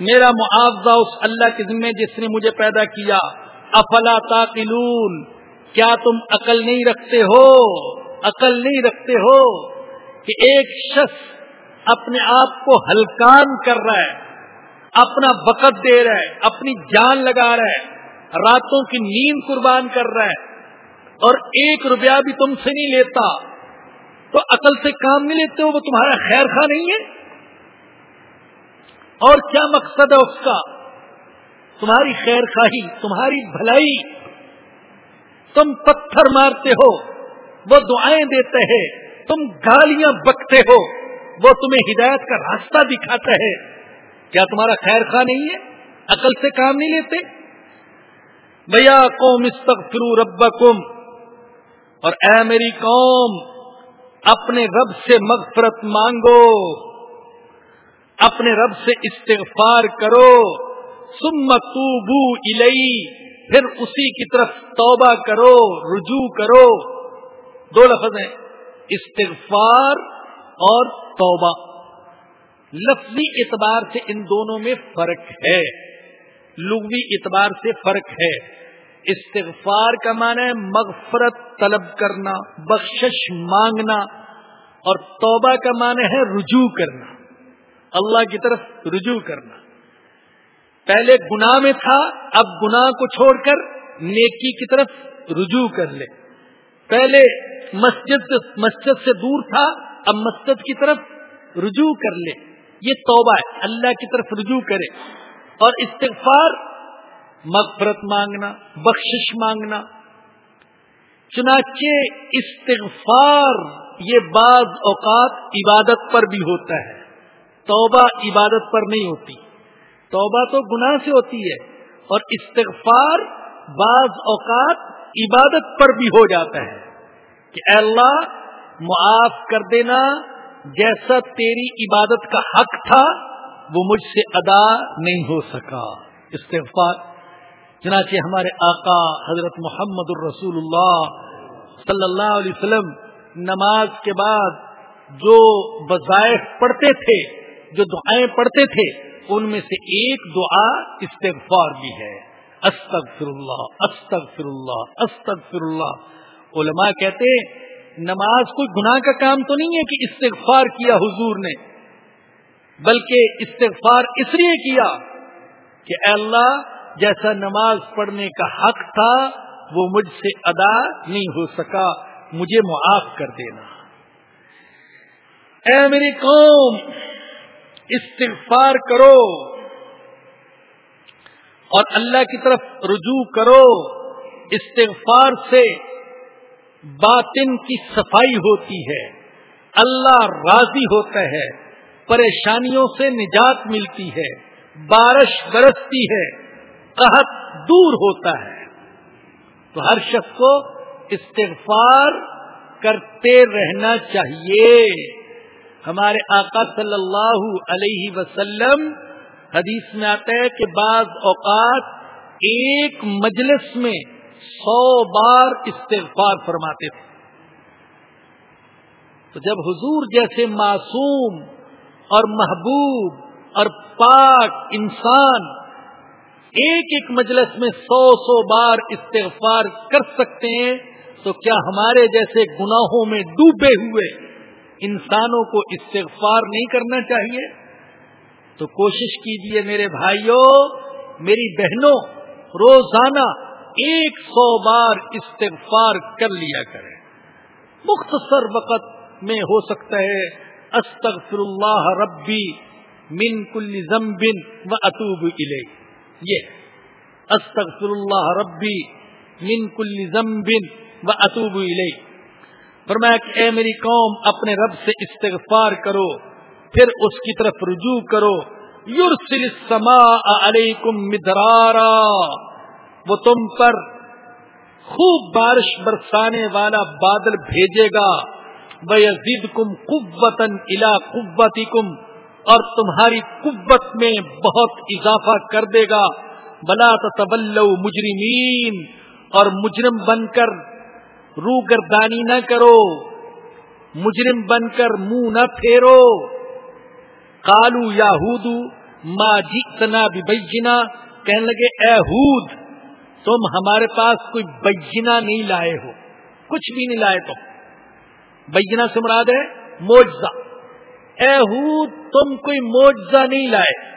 میرا معاوضہ اس اللہ کے ذمے جس نے مجھے پیدا کیا۔ افلا تاقلون کیا تم عقل نہیں رکھتے ہو؟ عقل نہیں رکھتے ہو کہ ایک شخص اپنے آپ کو ہلکان کر رہا ہے، اپنا وقت دے رہا ہے، اپنی جان لگا رہا ہے، راتوں کی نیند قربان کر رہا ہے اور ایک روپیہ بھی تم سے نہیں لیتا تو عقل سے کام نہیں لیتے ہو، وہ تمہارا خیر خواہ نہیں ہے؟ اور کیا مقصد ہے اس کا؟ تمہاری خیر خواہی، تمہاری بھلائی۔ تم پتھر مارتے ہو، وہ دعائیں دیتے ہیں۔ تم گالیاں بکتے ہو، وہ تمہیں ہدایت کا راستہ دکھاتا ہے۔ کیا تمہارا خیر خواہ نہیں ہے؟ عقل سے کام نہیں لیتے؟ بھیا قوم استغفروا ربکم۔ اور اے میری قوم، اپنے رب سے مغفرت مانگو، اپنے رب سے استغفار کرو سم توبو الئی پھر اسی کی طرف توبہ کرو، رجوع کرو۔ دو لفظ ہیں، استغفار اور توبہ۔ لفظی اعتبار سے ان دونوں میں فرق ہے، لغوی اعتبار سے فرق ہے۔ استغفار کا معنی ہے مغفرت طلب کرنا، بخشش مانگنا، اور توبہ کا معنی ہے رجوع کرنا۔ اللہ کی طرف رجوع کرنا۔ پہلے گناہ میں تھا، اب گناہ کو چھوڑ کر نیکی کی طرف رجوع کر لے۔ پہلے مسجد سے مسجد سے دور تھا، اب مسجد کی طرف رجوع کر لے۔ یہ توبہ ہے، اللہ کی طرف رجوع کرے۔ اور استغفار مغفرت مانگنا، بخشش مانگنا۔ چنانچہ استغفار یہ بعض اوقات عبادت پر بھی ہوتا ہے۔ توبہ عبادت پر نہیں ہوتی۔ توبہ تو گناہ سے ہوتی ہے۔ اور استغفار بعض اوقات عبادت پر بھی ہو جاتا ہے۔ کہ اے اللہ، معاف کر دینا، جیسا تیری عبادت کا حق تھا، وہ مجھ سے ادا نہیں ہو سکا۔ استغفار چنانچہ ہمارے آقا حضرت محمد الرسول اللہ صلی اللہ علیہ وسلم نماز کے بعد جو وظائف پڑھتے تھے، جو دعائیں پڑھتے تھے، ان میں سے ایک دعا استغفار بھی ہے۔ استغفر اللہ استغفر اللہ استغفر اللہ علماء کہتے نماز کوئی گناہ کا کام تو نہیں ہے کہ استغفار کیا حضور نے، بلکہ استغفار اس لیے کیا کہ اے اللہ جیسا نماز پڑھنے کا حق تھا، وہ مجھ سے ادا نہیں ہو سکا، مجھے معاف کر دینا۔ اے میری قوم، استغفار کرو اور اللہ کی طرف رجوع کرو۔ استغفار سے باطن کی صفائی ہوتی ہے، اللہ راضی ہوتا ہے، پریشانیوں سے نجات ملتی ہے، بارش برستی ہے۔ قحط دور ہوتا ہے۔ تو ہر شخص کو استغفار کرتے رہنا چاہیے۔ ہمارے آقا صلی اللہ علیہ وسلم حدیث میں آتا ہے کہ بعض اوقات ایک مجلس میں سو بار استغفار فرماتے تھے۔ تو جب حضور جیسے معصوم اور محبوب اور پاک انسان ایک ایک مجلس میں سو سو بار استغفار کر سکتے ہیں، تو کیا ہمارے جیسے گناہوں میں ڈوبے ہوئے انسانوں کو استغفار نہیں کرنا چاہیے؟ تو کوشش کیجیے میرے بھائیوں میری بہنوں، روزانہ ایک سو بار استغفار کر لیا کریں۔ مختصر وقت میں ہو سکتا ہے، استغفر اللہ ربی من کل ذنب و اطوب الیہ یہ استغفر اللہ ربی من کل ذنب و اطوب الیہ فرمایا کہ، اے میری قوم، اپنے رب سے استغفار کرو، پھر اس کی طرف رجوع کرو. یورسل السماء علیکم مدرارا. وہ تم پر خوب بارش برسانے والا بادل بھیجے گا. بزد کم قوتن الا قوتی کم اور تمہاری قوت میں بہت اضافہ کر دے گا۔ بلا تبل مجرمین اور مجرم بن کر رو گردانی نہ کرو۔ مجرم بن کر منہ نہ پھیرو۔ کالو یا ماں جیتنا بھی کہنے لگے، اے ہود تم ہمارے پاس کوئی بجنا نہیں لائے ہو۔ کچھ بھی نہیں لائے تم۔ بجنا سے مراد ہے موجزہ اے ہو تم کوئی موجزہ نہیں لائے۔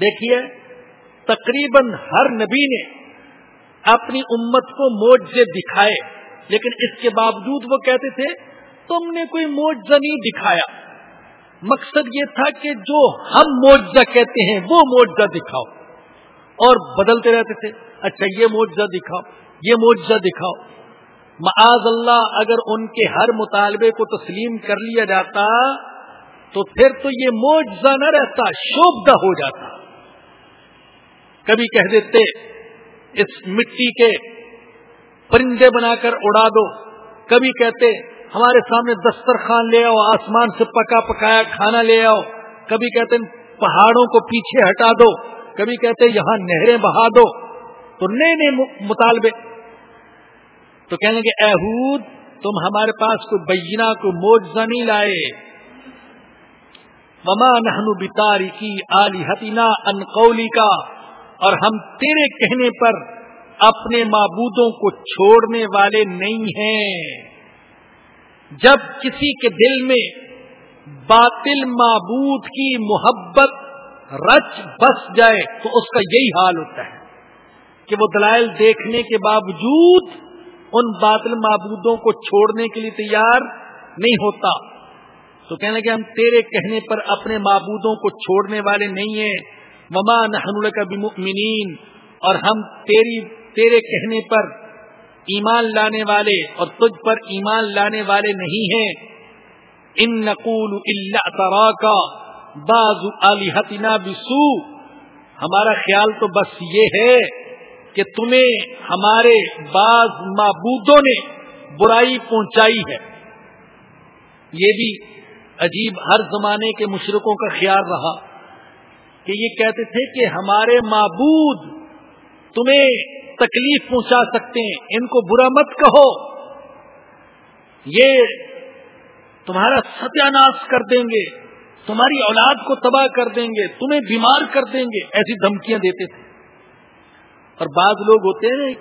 دیکھیے، تقریباً ہر نبی نے اپنی امت کو موجے دکھائے، لیکن اس کے باوجود وہ کہتے تھے، تم نے کوئی موجہ نہیں دکھایا۔ مقصد یہ تھا کہ جو ہم موجہ کہتے ہیں، وہ موجہ دکھاؤ۔ اور بدلتے رہتے تھے اچھا یہ معجزہ دکھاؤ، یہ معجزہ دکھاؤ۔ معاذ اللہ اگر ان کے ہر مطالبے کو تسلیم کر لیا جاتا، تو پھر تو یہ معجزہ نہ رہتا، شوبدہ ہو جاتا۔ کبھی کہہ دیتے، اس مٹی کے پرندے بنا کر اڑا دو۔ کبھی کہتے، ہمارے سامنے دسترخوان لے آؤ، آسمان سے پکا پکایا کھانا لے آؤ۔ کبھی کہتے، پہاڑوں کو پیچھے ہٹا دو۔ کبھی کہتے، یہاں نہریں بہا دو۔ تو نئے نئے مطالبے تو کہنے لگے اہود تم ہمارے پاس کوئی بینا کو موجزہ نہیں لائے۔ وما نہنو بتاری کی آلی حتینا انقولی کا اور ہم تیرے کہنے پر اپنے معبودوں کو چھوڑنے والے نہیں ہیں۔ جب کسی کے دل میں باطل معبود کی محبت رچ بس جائے تو اس کا یہی حال ہوتا ہے کہ وہ دلائل دیکھنے کے باوجود ان باطل معبودوں کو چھوڑنے کے لیے تیار نہیں ہوتا۔ تو کہنے کہ ہم تیرے کہنے پر اپنے معبودوں کو چھوڑنے والے نہیں ہیں۔ مما نحن کا بمؤمنین اور ہم تیری، تیرے کہنے پر ایمان لانے والے اور تجھ پر ایمان لانے والے نہیں ہیں۔ ان نقول اللہ ترا کا بعض علیحتنا بسو ہمارا خیال تو بس یہ ہے کہ تمہیں ہمارے بعض معبودوں نے برائی پہنچائی ہے۔ یہ بھی عجیب ہر زمانے کے مشرقوں کا خیال رہا کہ یہ کہتے تھے کہ ہمارے معبود تمہیں تکلیف پہنچا سکتے ہیں، ان کو برا مت کہو۔ یہ تمہارا ستیاناش کر دیں گے، تمہاری اولاد کو تباہ کر دیں گے، تمہیں بیمار کر دیں گے، ایسی دھمکیاں دیتے تھے۔ اور بعض لوگ ہوتے ہیں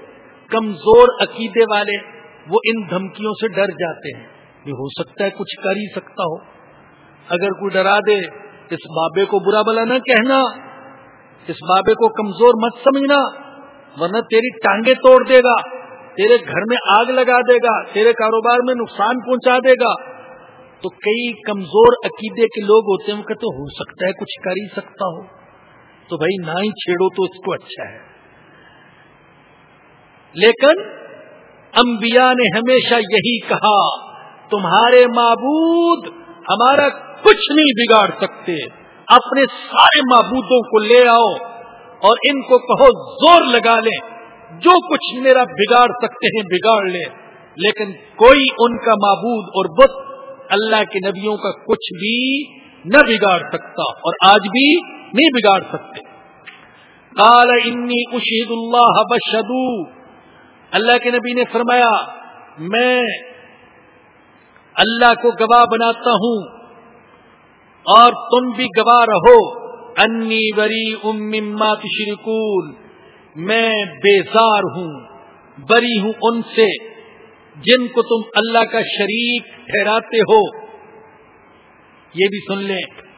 کمزور عقیدے والے، وہ ان دھمکیوں سے ڈر جاتے ہیں۔ یہ ہو سکتا ہے کچھ کر ہی سکتا ہو۔ اگر کوئی ڈرا دے، اس بابے کو برا بلا نہ کہنا، اس بابے کو کمزور مت سمجھنا، ورنہ تیری ٹانگیں توڑ دے گا، تیرے گھر میں آگ لگا دے گا، تیرے کاروبار میں نقصان پہنچا دے گا۔ تو کئی کمزور عقیدے کے لوگ ہوتے ہیں، وہ کہتے ہو سکتا ہے کچھ کر ہی سکتا ہو۔ تو بھائی نہ ہی چھیڑو تو اس کو اچھا ہے۔ لیکن انبیاء نے ہمیشہ یہی کہا، تمہارے معبود ہمارا کچھ نہیں بگاڑ سکتے، اپنے سارے معبودوں کو لے آؤ اور ان کو کہو زور لگا لیں، جو کچھ میرا بگاڑ سکتے ہیں بگاڑ لیں۔ لیکن کوئی ان کا معبود اور بت اللہ کے نبیوں کا کچھ بھی نہ بگاڑ سکتا اور آج بھی نہیں بگاڑ سکتے۔ کال انی اشید اللہ بشدو اللہ کے نبی نے فرمایا، میں اللہ کو گواہ بناتا ہوں اور تم بھی گواہ رہو۔ انی بری اما تشرکون۔ میں بیزار ہوں، بری ہوں ان سے جن کو تم اللہ کا شریک ٹھہراتے ہو۔ یہ بھی سن لیں۔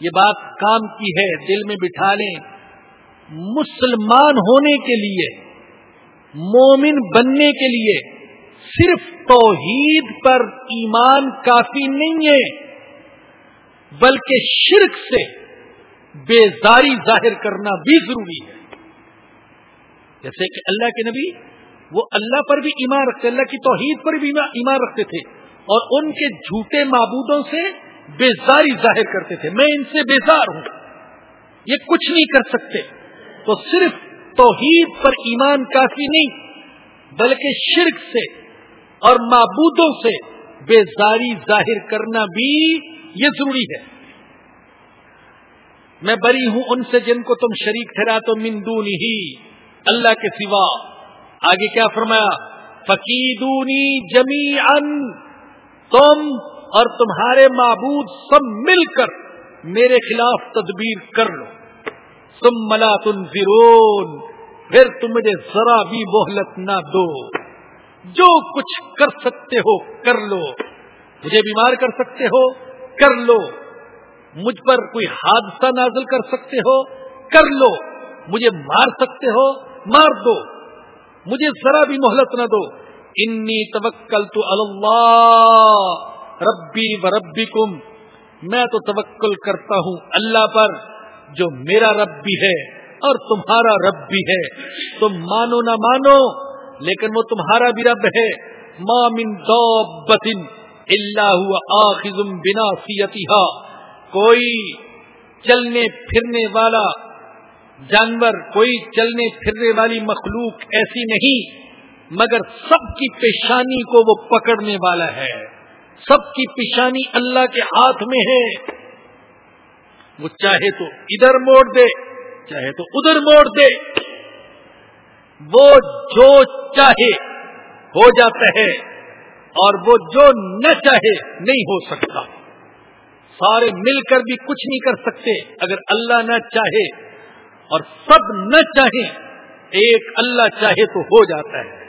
یہ بات کام کی ہے، دل میں بٹھا لیں۔ مسلمان ہونے کے لیے مومن بننے کے لیے صرف توحید پر ایمان کافی نہیں ہے، بلکہ شرک سے بیزاری ظاہر کرنا بھی ضروری ہے۔ جیسے کہ اللہ کے نبی، وہ اللہ پر بھی ایمان رکھتے، اللہ کی توحید پر بھی ایمان رکھتے تھے، اور ان کے جھوٹے معبودوں سے بیزاری ظاہر کرتے تھے۔ میں ان سے بیزار ہوں، یہ کچھ نہیں کر سکتے۔ تو صرف توحید پر ایمان کافی نہیں، بلکہ شرک سے اور معبودوں سے بیزاری ظاہر کرنا بھی یہ ضروری ہے۔ میں بری ہوں ان سے جن کو تم شریک ٹھہرا تو مندون ہی اللہ کے سوا۔ آگے کیا فرمایا؟ فقیدونی جمی تم اور تمہارے معبود سب مل کر میرے خلاف تدبیر کر لو۔ تم ملا تم پھر تم مجھے ذرا بھی مہلت نہ دو۔ جو کچھ کر سکتے ہو کر لو۔ مجھے بیمار کر سکتے ہو کر لو۔ مجھ پر کوئی حادثہ نازل کر سکتے ہو کر لو۔ مجھے مار سکتے ہو مار دو۔ مجھے ذرا بھی مہلت نہ دو۔ انی توکل تو اللہ، ربی و ربی میں تو توکل کرتا ہوں اللہ پر۔ جو میرا رب بھی ہے اور تمہارا رب بھی ہے۔ تم مانو نہ مانو، لیکن وہ تمہارا بھی رب ہے۔ مامن دوبتن اللہ آخذ بنا سیتیہ کوئی چلنے پھرنے والا جانور، کوئی چلنے پھرنے والی مخلوق ایسی نہیں، مگر سب کی پیشانی کو وہ پکڑنے والا ہے۔ سب کی پیشانی اللہ کے ہاتھ میں ہے۔ وہ چاہے تو ادھر موڑ دے، چاہے تو ادھر موڑ دے۔ وہ جو چاہے ہو جاتا ہے اور وہ جو نہ چاہے نہیں ہو سکتا۔ سارے مل کر بھی کچھ نہیں کر سکتے۔ اگر اللہ نہ چاہے اور سب نہ چاہیں ایک اللہ چاہے تو ہو جاتا ہے۔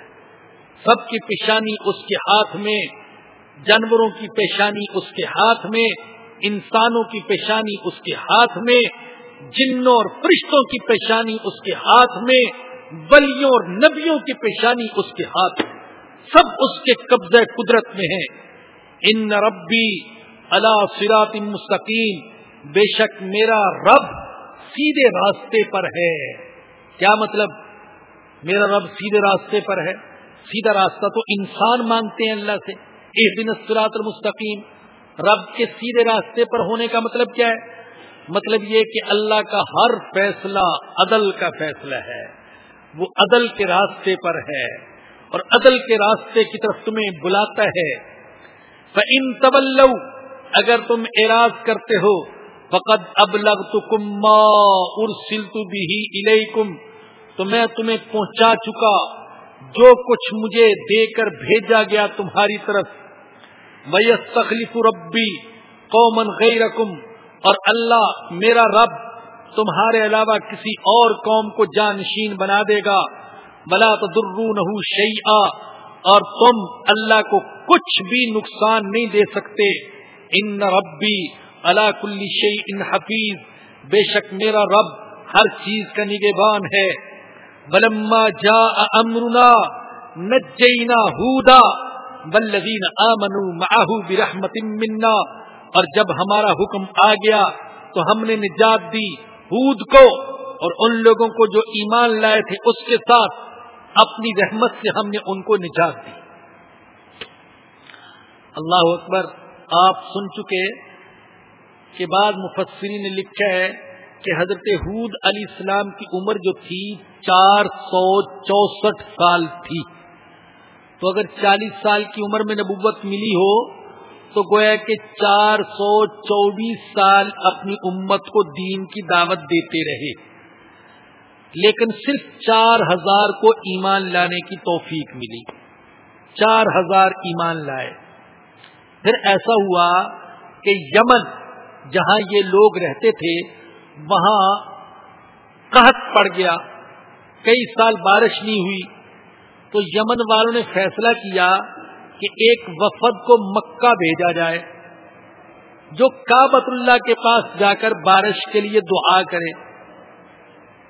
سب کی پیشانی اس کے ہاتھ میں، جانوروں کی پیشانی اس کے ہاتھ میں۔ انسانوں کی پیشانی اس کے ہاتھ میں، جنوں اور فرشتوں کی پیشانی اس کے ہاتھ میں، ولیوں اور نبیوں کی پیشانی اس کے ہاتھ میں۔ سب اس کے قبضہ قدرت میں ہیں۔ ان ربی اللہ سرات مستقیم، بے شک میرا رب سیدھے راستے پر ہے۔ کیا مطلب؟ میرا رب سیدھے راستے پر ہے۔ سیدھا راستہ تو انسان مانگتے ہیں اللہ سے۔ ایک دن سرات المستقیم۔ رب کے سیدھے راستے پر ہونے کا مطلب کیا ہے؟ مطلب یہ کہ اللہ کا ہر فیصلہ عدل کا فیصلہ ہے۔ وہ عدل کے راستے پر ہے اور عدل کے راستے کی طرف تمہیں بلاتا ہے۔ ان طبل اگر تم اعراض کرتے ہو فقط اب لگ تو کما ارسل تو میں تمہیں پہنچا چکا۔ جو کچھ مجھے دے کر بھیجا گیا تمہاری طرف میس تخلیف ربی قومن غیر اور اللہ میرا رب تمہارے علاوہ کسی اور قوم کو جانشین بنا دے گا۔ بلا تو درو نہ اور تم اللہ کو کچھ بھی نقصان نہیں دے سکتے۔ ان ربی اللہ کل شعی ان حفیظ بے شک میرا رب ہر چیز کا نگہبان ہے۔ بلما جا امرنا نجینا ہودا بلدین آمنو ماہو برحمت منا اور جب ہمارا حکم آ گیا تو ہم نے نجات دی ہود کو اور ان لوگوں کو جو ایمان لائے تھے اس کے ساتھ اپنی رحمت سے ہم نے ان کو نجات دی۔ اللہ اکبر، آپ سن چکے کہ بعد مفسرین نے لکھا ہے کہ حضرت حود علیہ السلام کی عمر جو تھی چار سو چونسٹھ سال تھی۔ تو اگر چالیس سال کی عمر میں نبوت ملی ہو، تو گویا کہ چار سو چوبیس سال اپنی امت کو دین کی دعوت دیتے رہے۔ لیکن صرف چار ہزار کو ایمان لانے کی توفیق ملی۔ چار ہزار ایمان لائے۔ پھر ایسا ہوا کہ یمن، جہاں یہ لوگ رہتے تھے، وہاں قحط پڑ گیا۔ کئی سال بارش نہیں ہوئی۔ تو یمن والوں نے فیصلہ کیا کہ ایک وفد کو مکہ بھیجا جائے، جو کابت اللہ کے پاس جا کر بارش کے لیے دعا کرے۔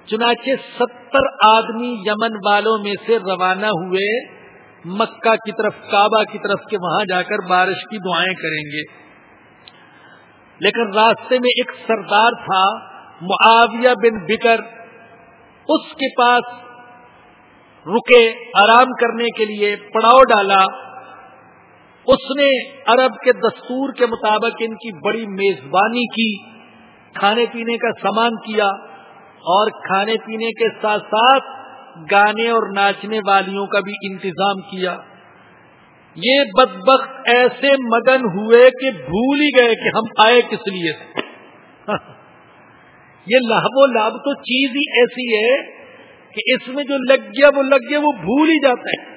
چنانچہ ستر آدمی یمن والوں میں سے روانہ ہوئے، مکہ کی طرف، کعبہ کی طرف کے وہاں جا کر بارش کی دعائیں کریں گے۔ لیکن راستے میں ایک سردار تھا، معاویہ بن بکر، اس کے پاس رکے آرام کرنے کے لیے پڑاؤ ڈالا۔ اس نے عرب کے دستور کے مطابق ان کی بڑی میزبانی کی، کھانے پینے کا سامان کیا اور کھانے پینے کے ساتھ ساتھ گانے اور ناچنے والیوں کا بھی انتظام کیا۔ یہ بدبخت ایسے مگن ہوئے کہ بھول ہی گئے کہ ہم آئے کس لیے۔ (laughs) یہ لہب و لاب تو چیز ہی ایسی ہے کہ اس میں جو لگ گیا وہ لگ گیا وہ بھول ہی جاتا ہے۔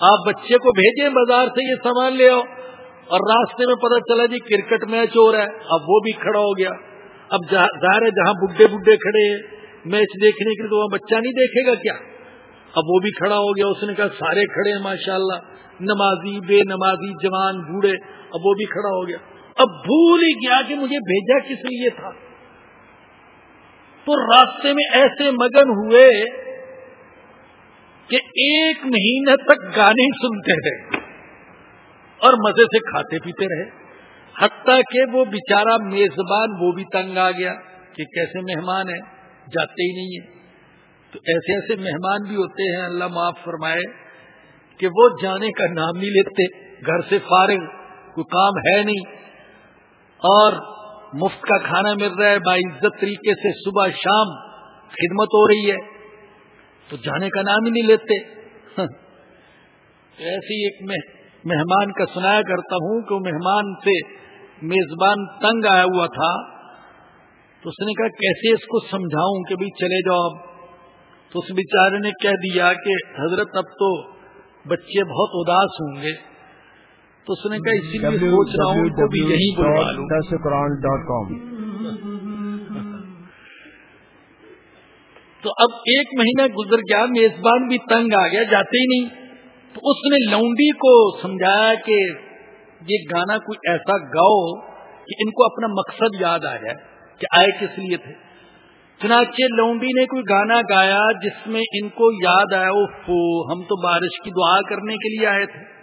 آپ بچے کو بھیجیں بازار سے یہ سامان لے آؤ۔ اور راستے میں پتہ چلا جی کرکٹ میچ ہو رہا ہے، اب وہ بھی کھڑا ہو گیا۔ اب ظاہر ہے جہاں بڈھے بڈھے کھڑے میچ دیکھنے کے لیے تو وہاں بچہ نہیں دیکھے گا کیا؟ اب وہ بھی کھڑا ہو گیا، اس نے کہا سارے کھڑے ہیں ماشاء اللہ نمازی، بے نمازی، جوان، بوڑھے، اب وہ بھی کھڑا ہو گیا۔ اب بھول ہی گیا کہ مجھے بھیجا کس لیے تھا۔ تو راستے میں ایسے مگن ہوئے کہ ایک مہینہ تک گانے سنتے رہے اور مزے سے کھاتے پیتے رہے۔ حتیٰ کہ وہ بیچارہ میزبان وہ بھی تنگ آ گیا کہ کیسے مہمان ہیں؟ جاتے ہی نہیں ہیں۔ تو ایسے ایسے مہمان بھی ہوتے ہیں۔ اللہ معاف فرمائے کہ وہ جانے کا نام نہیں لیتے۔ گھر سے فارغ، کوئی کام ہے نہیں۔ اور مفت کا کھانا مل رہا ہے باعزت طریقے سے صبح شام خدمت ہو رہی ہے، تو جانے کا نام ہی نہیں لیتے۔ (laughs) ایسی ایک مہمان کا سنایا کرتا ہوں کہ وہ مہمان سے میزبان تنگ آیا ہوا تھا۔ تو اس نے کہا، کیسے اس کو سمجھاؤں کہ بھائی چلے جاؤ اب؟ تو اس بیچارے نے کہہ دیا کہ، حضرت، اب تو بچے بہت اداس ہوں گے۔ تو اس نے کہا اسی لیے سوچ رہا ہوں کو بھی یہی بلوا لوں۔ ڈاٹ کام تو اب ایک مہینہ گزر گیا میزبان بھی تنگ آ گیا جاتے ہی نہیں۔ تو اس نے لونڈی کو سمجھایا کہ یہ گانا کوئی ایسا گاؤ کہ ان کو اپنا مقصد یاد آ جائے کہ آئے کس لیے تھے۔ چنانچہ لونڈی نے کوئی گانا گایا جس میں ان کو یاد آیا او ہم تو بارش کی دعا کرنے کے لیے آئے تھے۔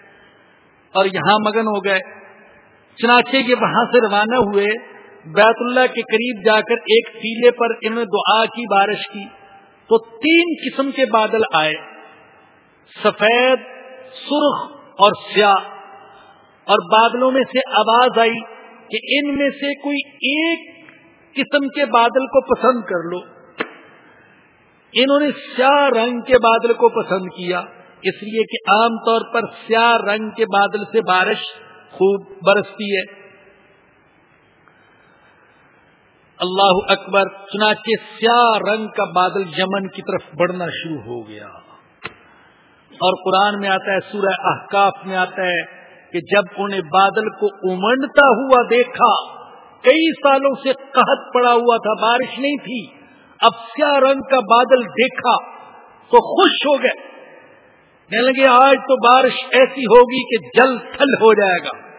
اور یہاں مگن ہو گئے۔ چنانچہ یہ وہاں سے روانہ ہوئے۔ بیت اللہ کے قریب جا کر ایک ٹیلے پر انہوں نے دعا کی، بارش کی۔ تو تین قسم کے بادل آئے۔ سفید، سرخ اور سیاہ۔ اور بادلوں میں سے آواز آئی کہ ان میں سے کوئی ایک قسم کے بادل کو پسند کر لو۔ انہوں نے سیاہ رنگ کے بادل کو پسند کیا۔ اس لیے کہ عام طور پر سیاہ رنگ کے بادل سے بارش خوب برستی ہے۔ اللہ اکبر، چنانچہ سیاہ رنگ کا بادل یمن کی طرف بڑھنا شروع ہو گیا۔ اور قرآن میں آتا ہے، سورہ احکاف میں آتا ہے کہ جب انہیں بادل کو امنڈتا ہوا دیکھا، کئی سالوں سے قحط پڑا ہوا تھا، بارش نہیں تھی، اب سیاہ رنگ کا بادل دیکھا تو خوش ہو گئے۔ کہنے لگے، آج تو بارش ایسی ہوگی کہ جل تھل ہو جائے گا۔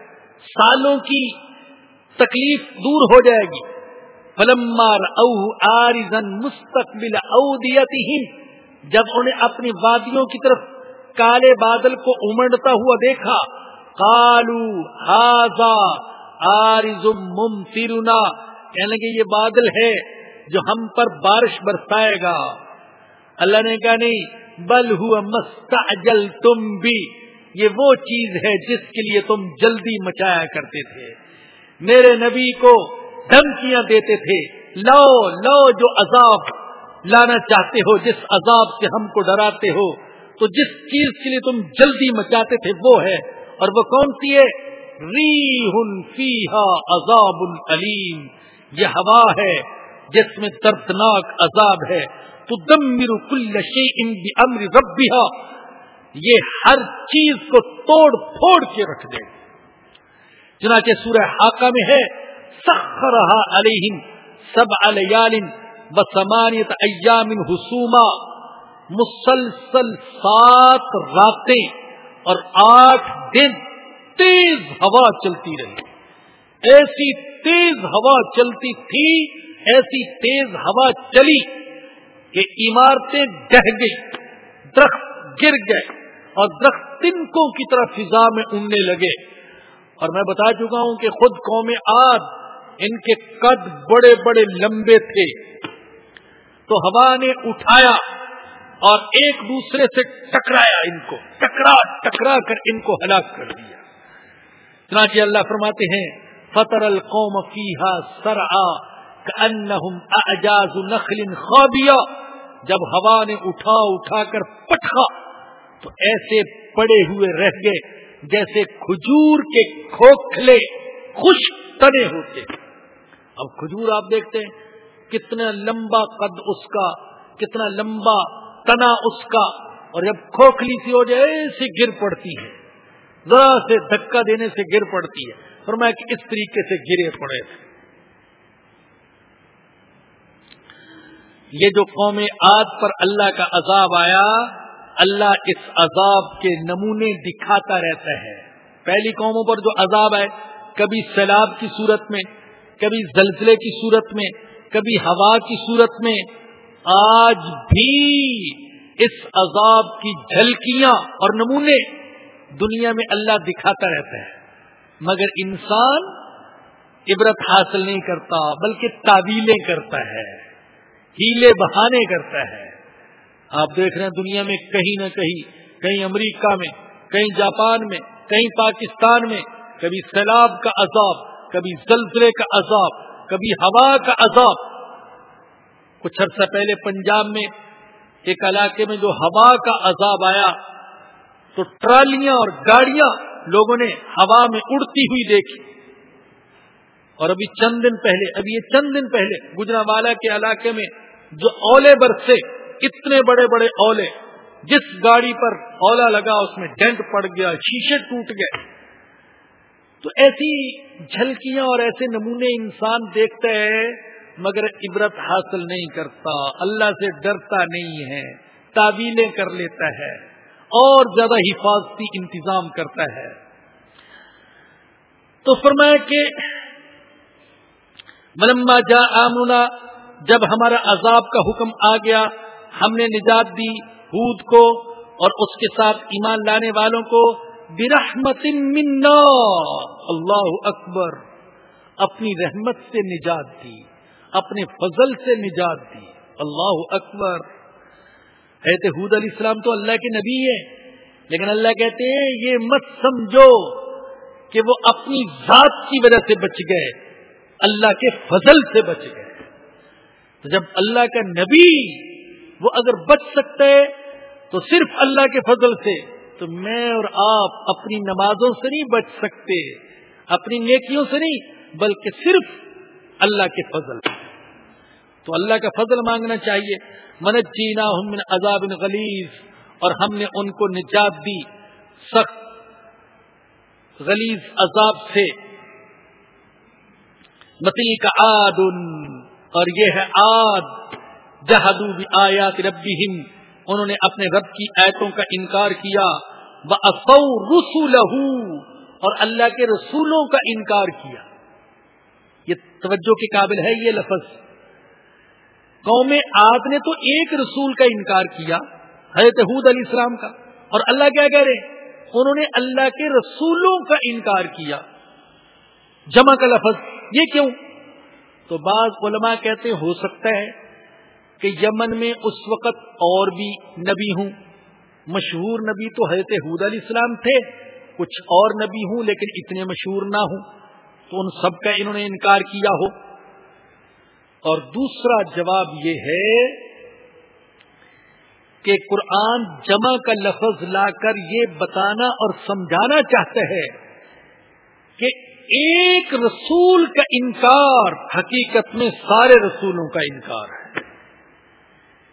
سالوں کی تکلیف دور ہو جائے گی۔ فلمار او آرزن مستقبل جب انہیں اپنی وادیوں کی طرف کالے بادل کو امنڈتا ہوا دیکھا کالو ہاضا آرز ممترنا کہنے لگے، یہ بادل ہے جو ہم پر بارش برسائے گا۔ اللہ نے کہا، نہیں بل ہوا مستعجل تم بھی یہ وہ چیز ہے جس کے لیے تم جلدی مچایا کرتے تھے۔ میرے نبی کو دھمکیاں دیتے تھے۔ لو لو جو عذاب لانا چاہتے ہو، جس عذاب سے ہم کو ڈراتے ہو۔ تو جس چیز کے لیے تم جلدی مچاتے تھے وہ ہے۔ اور وہ کون سی ہے؟ ری ہن عذاب العلیم یہ ہوا ہے جس میں دردناک عذاب ہے۔ تو دم میرو امر یہ ہر چیز کو توڑ پھوڑ کے رکھ دے. چنانچہ سورہ حاقہ میں ہے، سخرها علیہم سبع لیال و سمانیت ایام حسوما. مسلسل سات راتیں اور آٹھ دن تیز ہوا چلتی رہی. ایسی تیز ہوا چلتی تھی، ایسی تیز ہوا چلی کہ عمارتیں ڈہ گئی درخت گر گئے اور درخت تنکوں کی طرف فضا میں اڑنے لگے۔ اور میں بتا چکا ہوں کہ خود قوم آد ان کے قد بڑے بڑے لمبے تھے۔ تو ہوا نے اٹھایا اور ایک دوسرے سے ٹکرایا ان کو، ٹکرا ٹکرا کر ان کو ہلاک کر دیا۔ چنانچہ اللہ فرماتے ہیں فطر القوم فیحا سر اعجاز نخل خوابیا جب ہوا نے اٹھا اٹھا کر پٹھا تو ایسے پڑے ہوئے رہ گئے جیسے کھجور کے کھوکھلے خشک تنے ہوتے۔ اب کھجور آپ دیکھتے ہیں، کتنا لمبا قد اس کا، کتنا لمبا تنا اس کا، اور جب کھوکھلی سی ہو جائے ایسی گر پڑتی ہے۔ ذرا سے دھکا دینے سے گر پڑتی ہے۔ اور میں اس طریقے سے گرے پڑے تھے۔ یہ جو قوم آد پر اللہ کا عذاب آیا، اللہ اس عذاب کے نمونے دکھاتا رہتا ہے۔ پہلی قوموں پر جو عذاب آئے، کبھی سیلاب کی صورت میں، کبھی زلزلے کی صورت میں، کبھی ہوا کی صورت میں، آج بھی اس عذاب کی جھلکیاں اور نمونے دنیا میں اللہ دکھاتا رہتا ہے۔ مگر انسان عبرت حاصل نہیں کرتا، بلکہ تعویلیں کرتا ہے۔ ہیلے بہانے کرتا ہے۔ آپ دیکھ رہے ہیں دنیا میں کہیں نہ کہیں کہیں امریکہ میں، کہیں جاپان میں، کہیں پاکستان میں، کبھی سیلاب کا عذاب، کبھی زلزلے کا عذاب، کبھی ہوا کا عذاب۔ کچھ عرصہ پہلے پنجاب میں ایک علاقے میں جو ہوا کا عذاب آیا، تو ٹرالیاں اور گاڑیاں لوگوں نے ہوا میں اڑتی ہوئی دیکھی۔ اور ابھی چند دن پہلے، ابھی یہ چند دن پہلے گجرا والا کے علاقے میں جو اولے برسے، اتنے بڑے بڑے اولے، جس گاڑی پر اولا لگا، اس میں ڈینٹ پڑ گیا، شیشے ٹوٹ گئے۔ تو ایسی جھلکیاں اور ایسے نمونے انسان دیکھتا ہے مگر عبرت حاصل نہیں کرتا، اللہ سے ڈرتا نہیں ہے، تعویلیں کر لیتا ہے، اور زیادہ حفاظتی انتظام کرتا ہے۔ تو فرمایا کہ ملما جا آمنا جب ہمارا عذاب کا حکم آ گیا، ہم نے نجات دی ہود کو اور اس کے ساتھ ایمان لانے والوں کو، برحمت منا۔ اللہ اکبر۔ اپنی رحمت سے نجات دی، اپنے فضل سے نجات دی۔ اللہ اکبر۔ حود علیہ السلام تو اللہ کے نبی ہے لیکن اللہ کہتے ہیں، یہ مت سمجھو کہ وہ اپنی ذات کی وجہ سے بچ گئے۔ اللہ کے فضل سے بچ گئے۔ تو جب اللہ کا نبی وہ اگر بچ سکتے تو صرف اللہ کے فضل سے، تو میں اور آپ اپنی نمازوں سے نہیں بچ سکتے، اپنی نیکیوں سے نہیں، بلکہ صرف اللہ کے فضل تو اللہ کا فضل مانگنا چاہیے۔ منت جینا من عذاب غلیظ، اور ہم نے ان کو نجات دی سخت غلیظ عذاب سے۔ متی کا آد اور یہ ہے آد جہدو بھی آیات ربی انہوں نے اپنے رب کی ایتوں کا انکار کیا۔ رسول اور اللہ کے رسولوں کا انکار کیا۔ یہ توجہ کے قابل ہے یہ لفظ۔ قوم آد نے تو ایک رسول کا انکار کیا، حضرت حود علیہ السلام کا۔ اور اللہ کیا کہہ رہے انہوں نے اللہ کے رسولوں کا انکار کیا۔ جمع کا لفظ۔ یہ کیوں؟ تو بعض علماء کہتے ہو سکتا ہے کہ یمن میں اس وقت اور بھی نبی ہوں۔ مشہور نبی تو حضرت حود علیہ السلام تھے، کچھ اور نبی ہوں، لیکن اتنے مشہور نہ ہوں۔ تو ان سب کا انہوں نے انکار کیا ہو۔ اور دوسرا جواب یہ ہے کہ قرآن جمع کا لفظ لا کر یہ بتانا اور سمجھانا چاہتا ہے کہ ایک رسول کا انکار حقیقت میں سارے رسولوں کا انکار ہے۔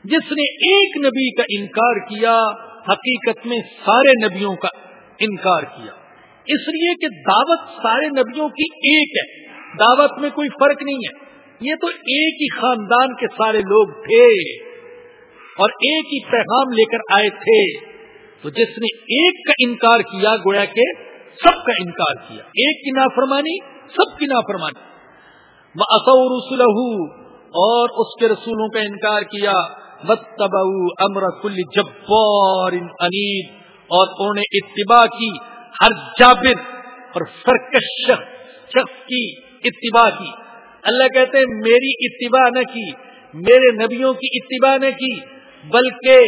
جس نے ایک نبی کا انکار کیا، حقیقت میں سارے نبیوں کا انکار کیا۔ اس لیے کہ دعوت سارے نبیوں کی ایک ہے۔ دعوت میں کوئی فرق نہیں ہے۔ یہ تو ایک ہی خاندان کے سارے لوگ تھے اور ایک ہی پیغام لے کر آئے تھے۔ تو جس نے ایک کا انکار کیا، گویا کہ سب کا انکار کیا۔ ایک کی نافرمانی، سب کی نافرمانی۔ اصور اور اس کے رسولوں کا انکار کیا۔ امر کل جبار انید اور انہوں نے اتباع کی، ہر جابر اور سرکش شخص کی اتباع کی۔ اللہ کہتے ہیں، میری اتباع نہ کی، میرے نبیوں کی اتباع نہ کی، بلکہ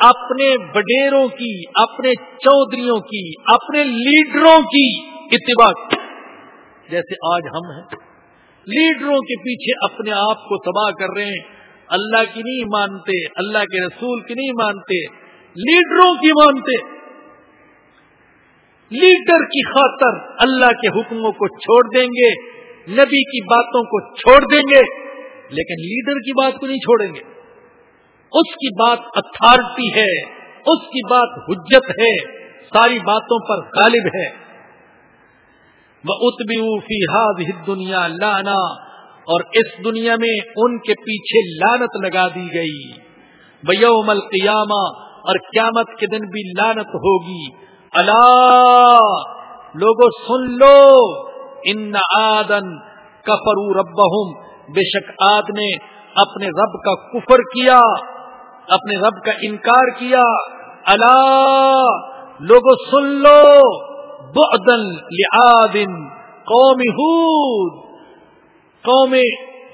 اپنے وڈیروں کی، اپنے چودھریوں کی، اپنے لیڈروں کی اتباع جیسے آج ہم ہیں۔ لیڈروں کے پیچھے اپنے آپ کو تباہ کر رہے ہیں۔ اللہ کی نہیں مانتے، اللہ کے رسول کی نہیں مانتے، لیڈروں کی مانتے۔ لیڈر کی خاطر اللہ کے حکموں کو چھوڑ دیں گے، نبی کی باتوں کو چھوڑ دیں گے، لیکن لیڈر کی بات کو نہیں چھوڑیں گے۔ اس کی بات اتھارٹی ہے، اس کی بات حجت ہے، ساری باتوں پر غالب ہے۔ وہ اتبی فی حاض دنیا لانا اور اس دنیا میں ان کے پیچھے لانت لگا دی گئی۔ بیوم القیامہ اور قیامت کے دن بھی لانت ہوگی۔ اللہ لوگوں سن لو، ان آدن کفرو رب بے شک آد نے اپنے رب کا کفر کیا۔ اپنے رب کا انکار کیا اللہ لوگوں سن لو بعدن لعادن قوم ہود۔ قوم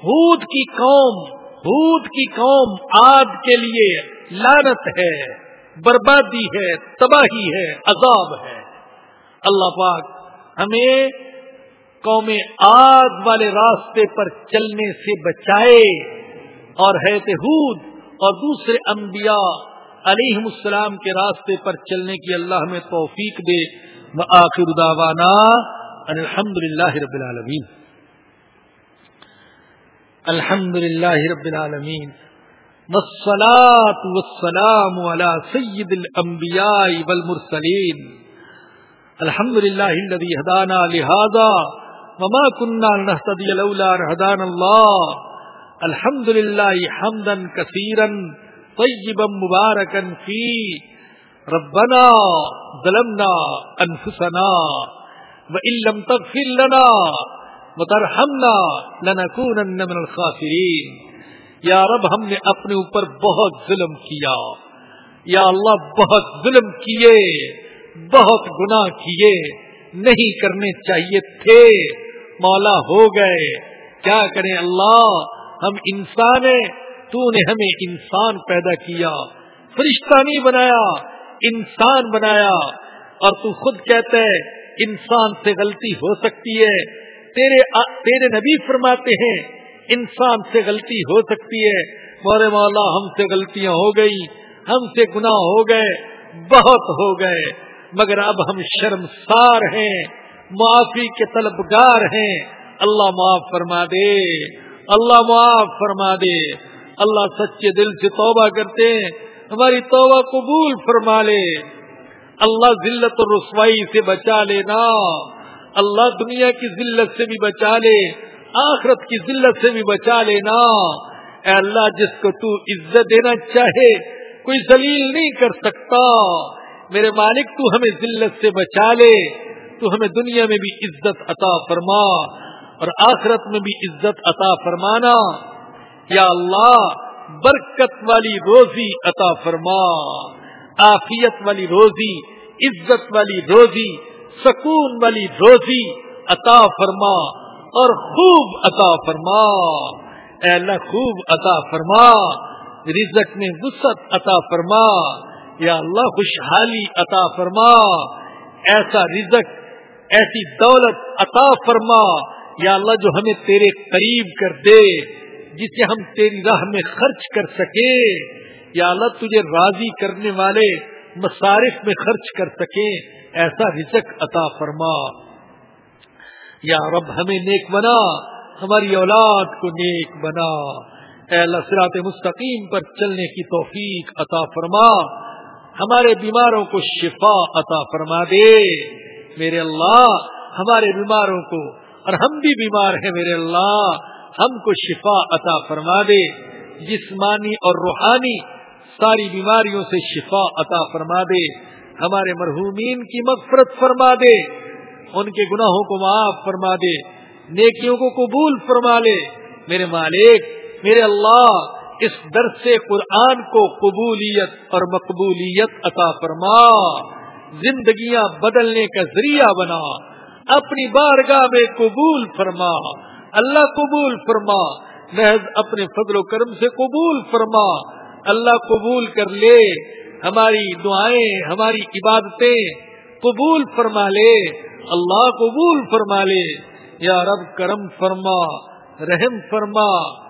ہود کی قوم، ہود کی قوم آد کے لیے لانت ہے، بربادی ہے، تباہی ہے، عذاب ہے۔ اللہ پاک ہمیں قوم آد والے راستے پر چلنے سے بچائے۔ اور ہے ہود اور دوسرے انبیاء علیہ السلام کے راستے پر چلنے کی اللہ ہمیں توفیق دے۔ آخر داوانا الحمد للہ رب العالمین۔ الحمد للہ رب العالمین۔ والصلاة والسلام على سيد الأنبياء والمرسلين الحمد لله الذي هدانا لهذا وما كنا نهتدي لولا أن هدانا الله الحمد لله حمدا كثيرا طيبا مباركا فيه ربنا ظلمنا أنفسنا وإن لم تغفر لنا وترحمنا لنكونن من الخاسرين یا رب، ہم نے اپنے اوپر بہت ظلم کیا۔ یا اللہ، بہت ظلم کیے، بہت گناہ کیے۔ نہیں کرنے چاہیے تھے۔ مولا، ہو گئے۔ کیا کریں اللہ؟ ہم انسان ہیں تو نے ہمیں انسان پیدا کیا، فرشتہ نہیں بنایا، انسان بنایا۔ اور تو خود کہتے انسان سے غلطی ہو سکتی ہے۔ تیرے تیرے نبی فرماتے ہیں، انسان سے غلطی ہو سکتی ہے۔ مورے مولا ہم سے غلطیاں ہو گئی ہم سے گناہ ہو گئے، بہت ہو گئے۔ مگر اب ہم شرمسار ہیں، معافی کے طلبگار ہیں۔ اللہ معاف فرما دے۔ اللہ معاف فرما دے۔ اللہ سچے دل سے توبہ کرتے ہیں۔ ہماری توبہ قبول فرما لے۔ اللہ ذلت و رسوائی سے بچا لینا۔ اللہ دنیا کی ذلت سے بھی بچا لے۔ آخرت کی ذلت سے بھی بچا لینا۔ اے اللہ، جس کو تو عزت دینا چاہے، کوئی ذلیل نہیں کر سکتا۔ میرے مالک، تو ہمیں ذلت سے بچا لے۔ تو ہمیں دنیا میں بھی عزت عطا فرما۔ اور آخرت میں بھی عزت عطا فرمانا۔ یا اللہ، برکت والی روزی عطا فرما۔ آفیت والی روزی، عزت والی روزی، سکون والی روزی عطا فرما۔ اور خوب عطا فرما۔ اے اللہ، خوب عطا فرما۔ رزق میں وسط عطا فرما۔ یا اللہ، خوشحالی عطا فرما۔ ایسا رزق، ایسی دولت عطا فرما۔ یا اللہ جو ہمیں تیرے قریب کر دے، جسے ہم تیری راہ میں خرچ کر سکے، یا اللہ تجھے راضی کرنے والے مصارف میں خرچ کر سکے، ایسا رزق عطا فرما۔ یا رب، ہمیں نیک بنا، ہماری اولاد کو نیک بنا۔ اے اللہ سرات مستقیم پر چلنے کی توفیق عطا فرما۔ ہمارے بیماروں کو شفا عطا فرما دے۔ میرے اللہ، ہمارے بیماروں کو اور ہم بھی بیمار ہیں میرے اللہ، ہم کو شفا عطا فرما دے۔ جسمانی اور روحانی ساری بیماریوں سے شفا عطا فرما دے۔ ہمارے مرحومین کی مغفرت فرما دے۔ ان کے گناہوں کو معاف فرما دے۔ نیکیوں کو قبول فرما لے۔ میرے مالک، میرے اللہ، اس درس قرآن کو قبولیت اور مقبولیت عطا فرما۔ زندگیاں بدلنے کا ذریعہ بنا۔ اپنی بارگاہ میں قبول فرما۔ اللہ قبول فرما۔ محض اپنے فضل و کرم سے قبول فرما۔ اللہ قبول کر لے۔ ہماری دعائیں، ہماری عبادتیں قبول فرما لے۔ اللہ قبول فرما لے۔ یا رب کرم فرما، رحم فرما،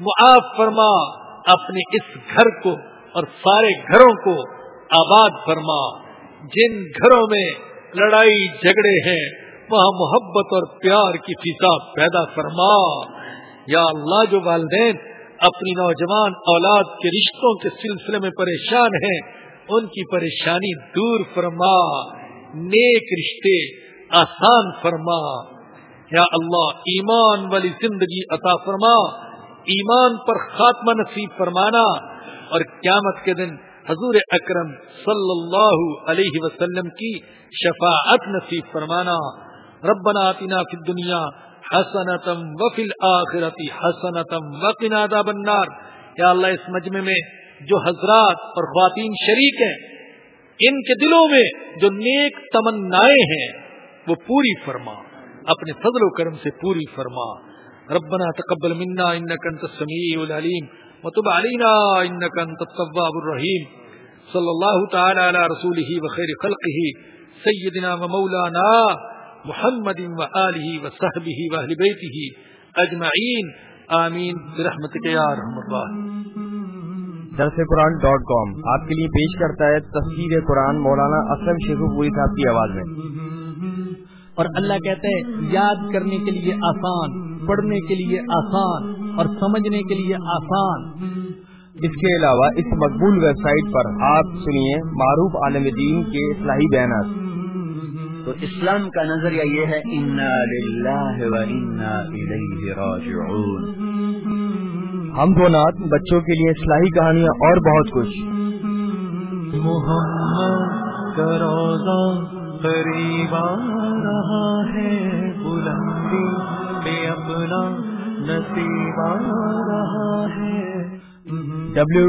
معاف فرما۔ اپنے اس گھر کو اور سارے گھروں کو آباد فرما۔ جن گھروں میں لڑائی جھگڑے ہیں، وہاں محبت اور پیار کی فضا پیدا فرما۔ یا اللہ، جو والدین اپنی نوجوان اولاد کے رشتوں کے سلسلے میں پریشان ہیں، ان کی پریشانی دور فرما، نیک رشتے آسان فرما۔ یا اللہ، ایمان والی زندگی عطا فرما۔ ایمان پر خاتمہ نصیب فرمانا۔ اور قیامت کے دن حضور اکرم صلی اللہ علیہ وسلم کی شفاعت نصیب فرمانا، ربنا آتنا فی الدنیا حسنتم وفی الاخرتی حسنتم وقنا عذاب النار۔ یا اللہ، اس مجمع میں جو حضرات اور خواتین شریک ہیں، ان کے دلوں میں جو نیک تمنائیں ہیں، وہ پوری فرما، اپنے فضل و کرم سے پوری فرما۔ ربنا تقبل منا انك انت السميع العليم وتب علينا انك انت التواب الرحيم. صلى الله تعالى على رسوله وخير خلقه سيدنا ومولانا محمد وآله وصحبه واهل بيته اجمعين آمین برحمتك يا ارحم الراحمين. درس قرآن ڈاٹ کام آپ کے لیے پیش کرتا ہے تصویر قرآن مولانا اسلم شیخو پوری صاحب کی آواز میں۔ اور اللہ کہتے ہیں یاد کرنے کے لیے آسان۔ پڑھنے کے لیے آسان اور سمجھنے کے لیے آسان۔ اس کے علاوہ اس مقبول ویب سائٹ پر آپ سنیے معروف عالم دین کے اصلاحی بیانات تو اسلام کا نظریہ یہ ہے انا للہ و انا الیہ راجعون ہم دو نات بچوں کے لیے اصلاحی کہانیاں اور بہت کچھ۔ محمد کا روزہ قریب آ رہا ہے بلندی بے اپنا نصیب آ رہا ہے۔ ڈبلو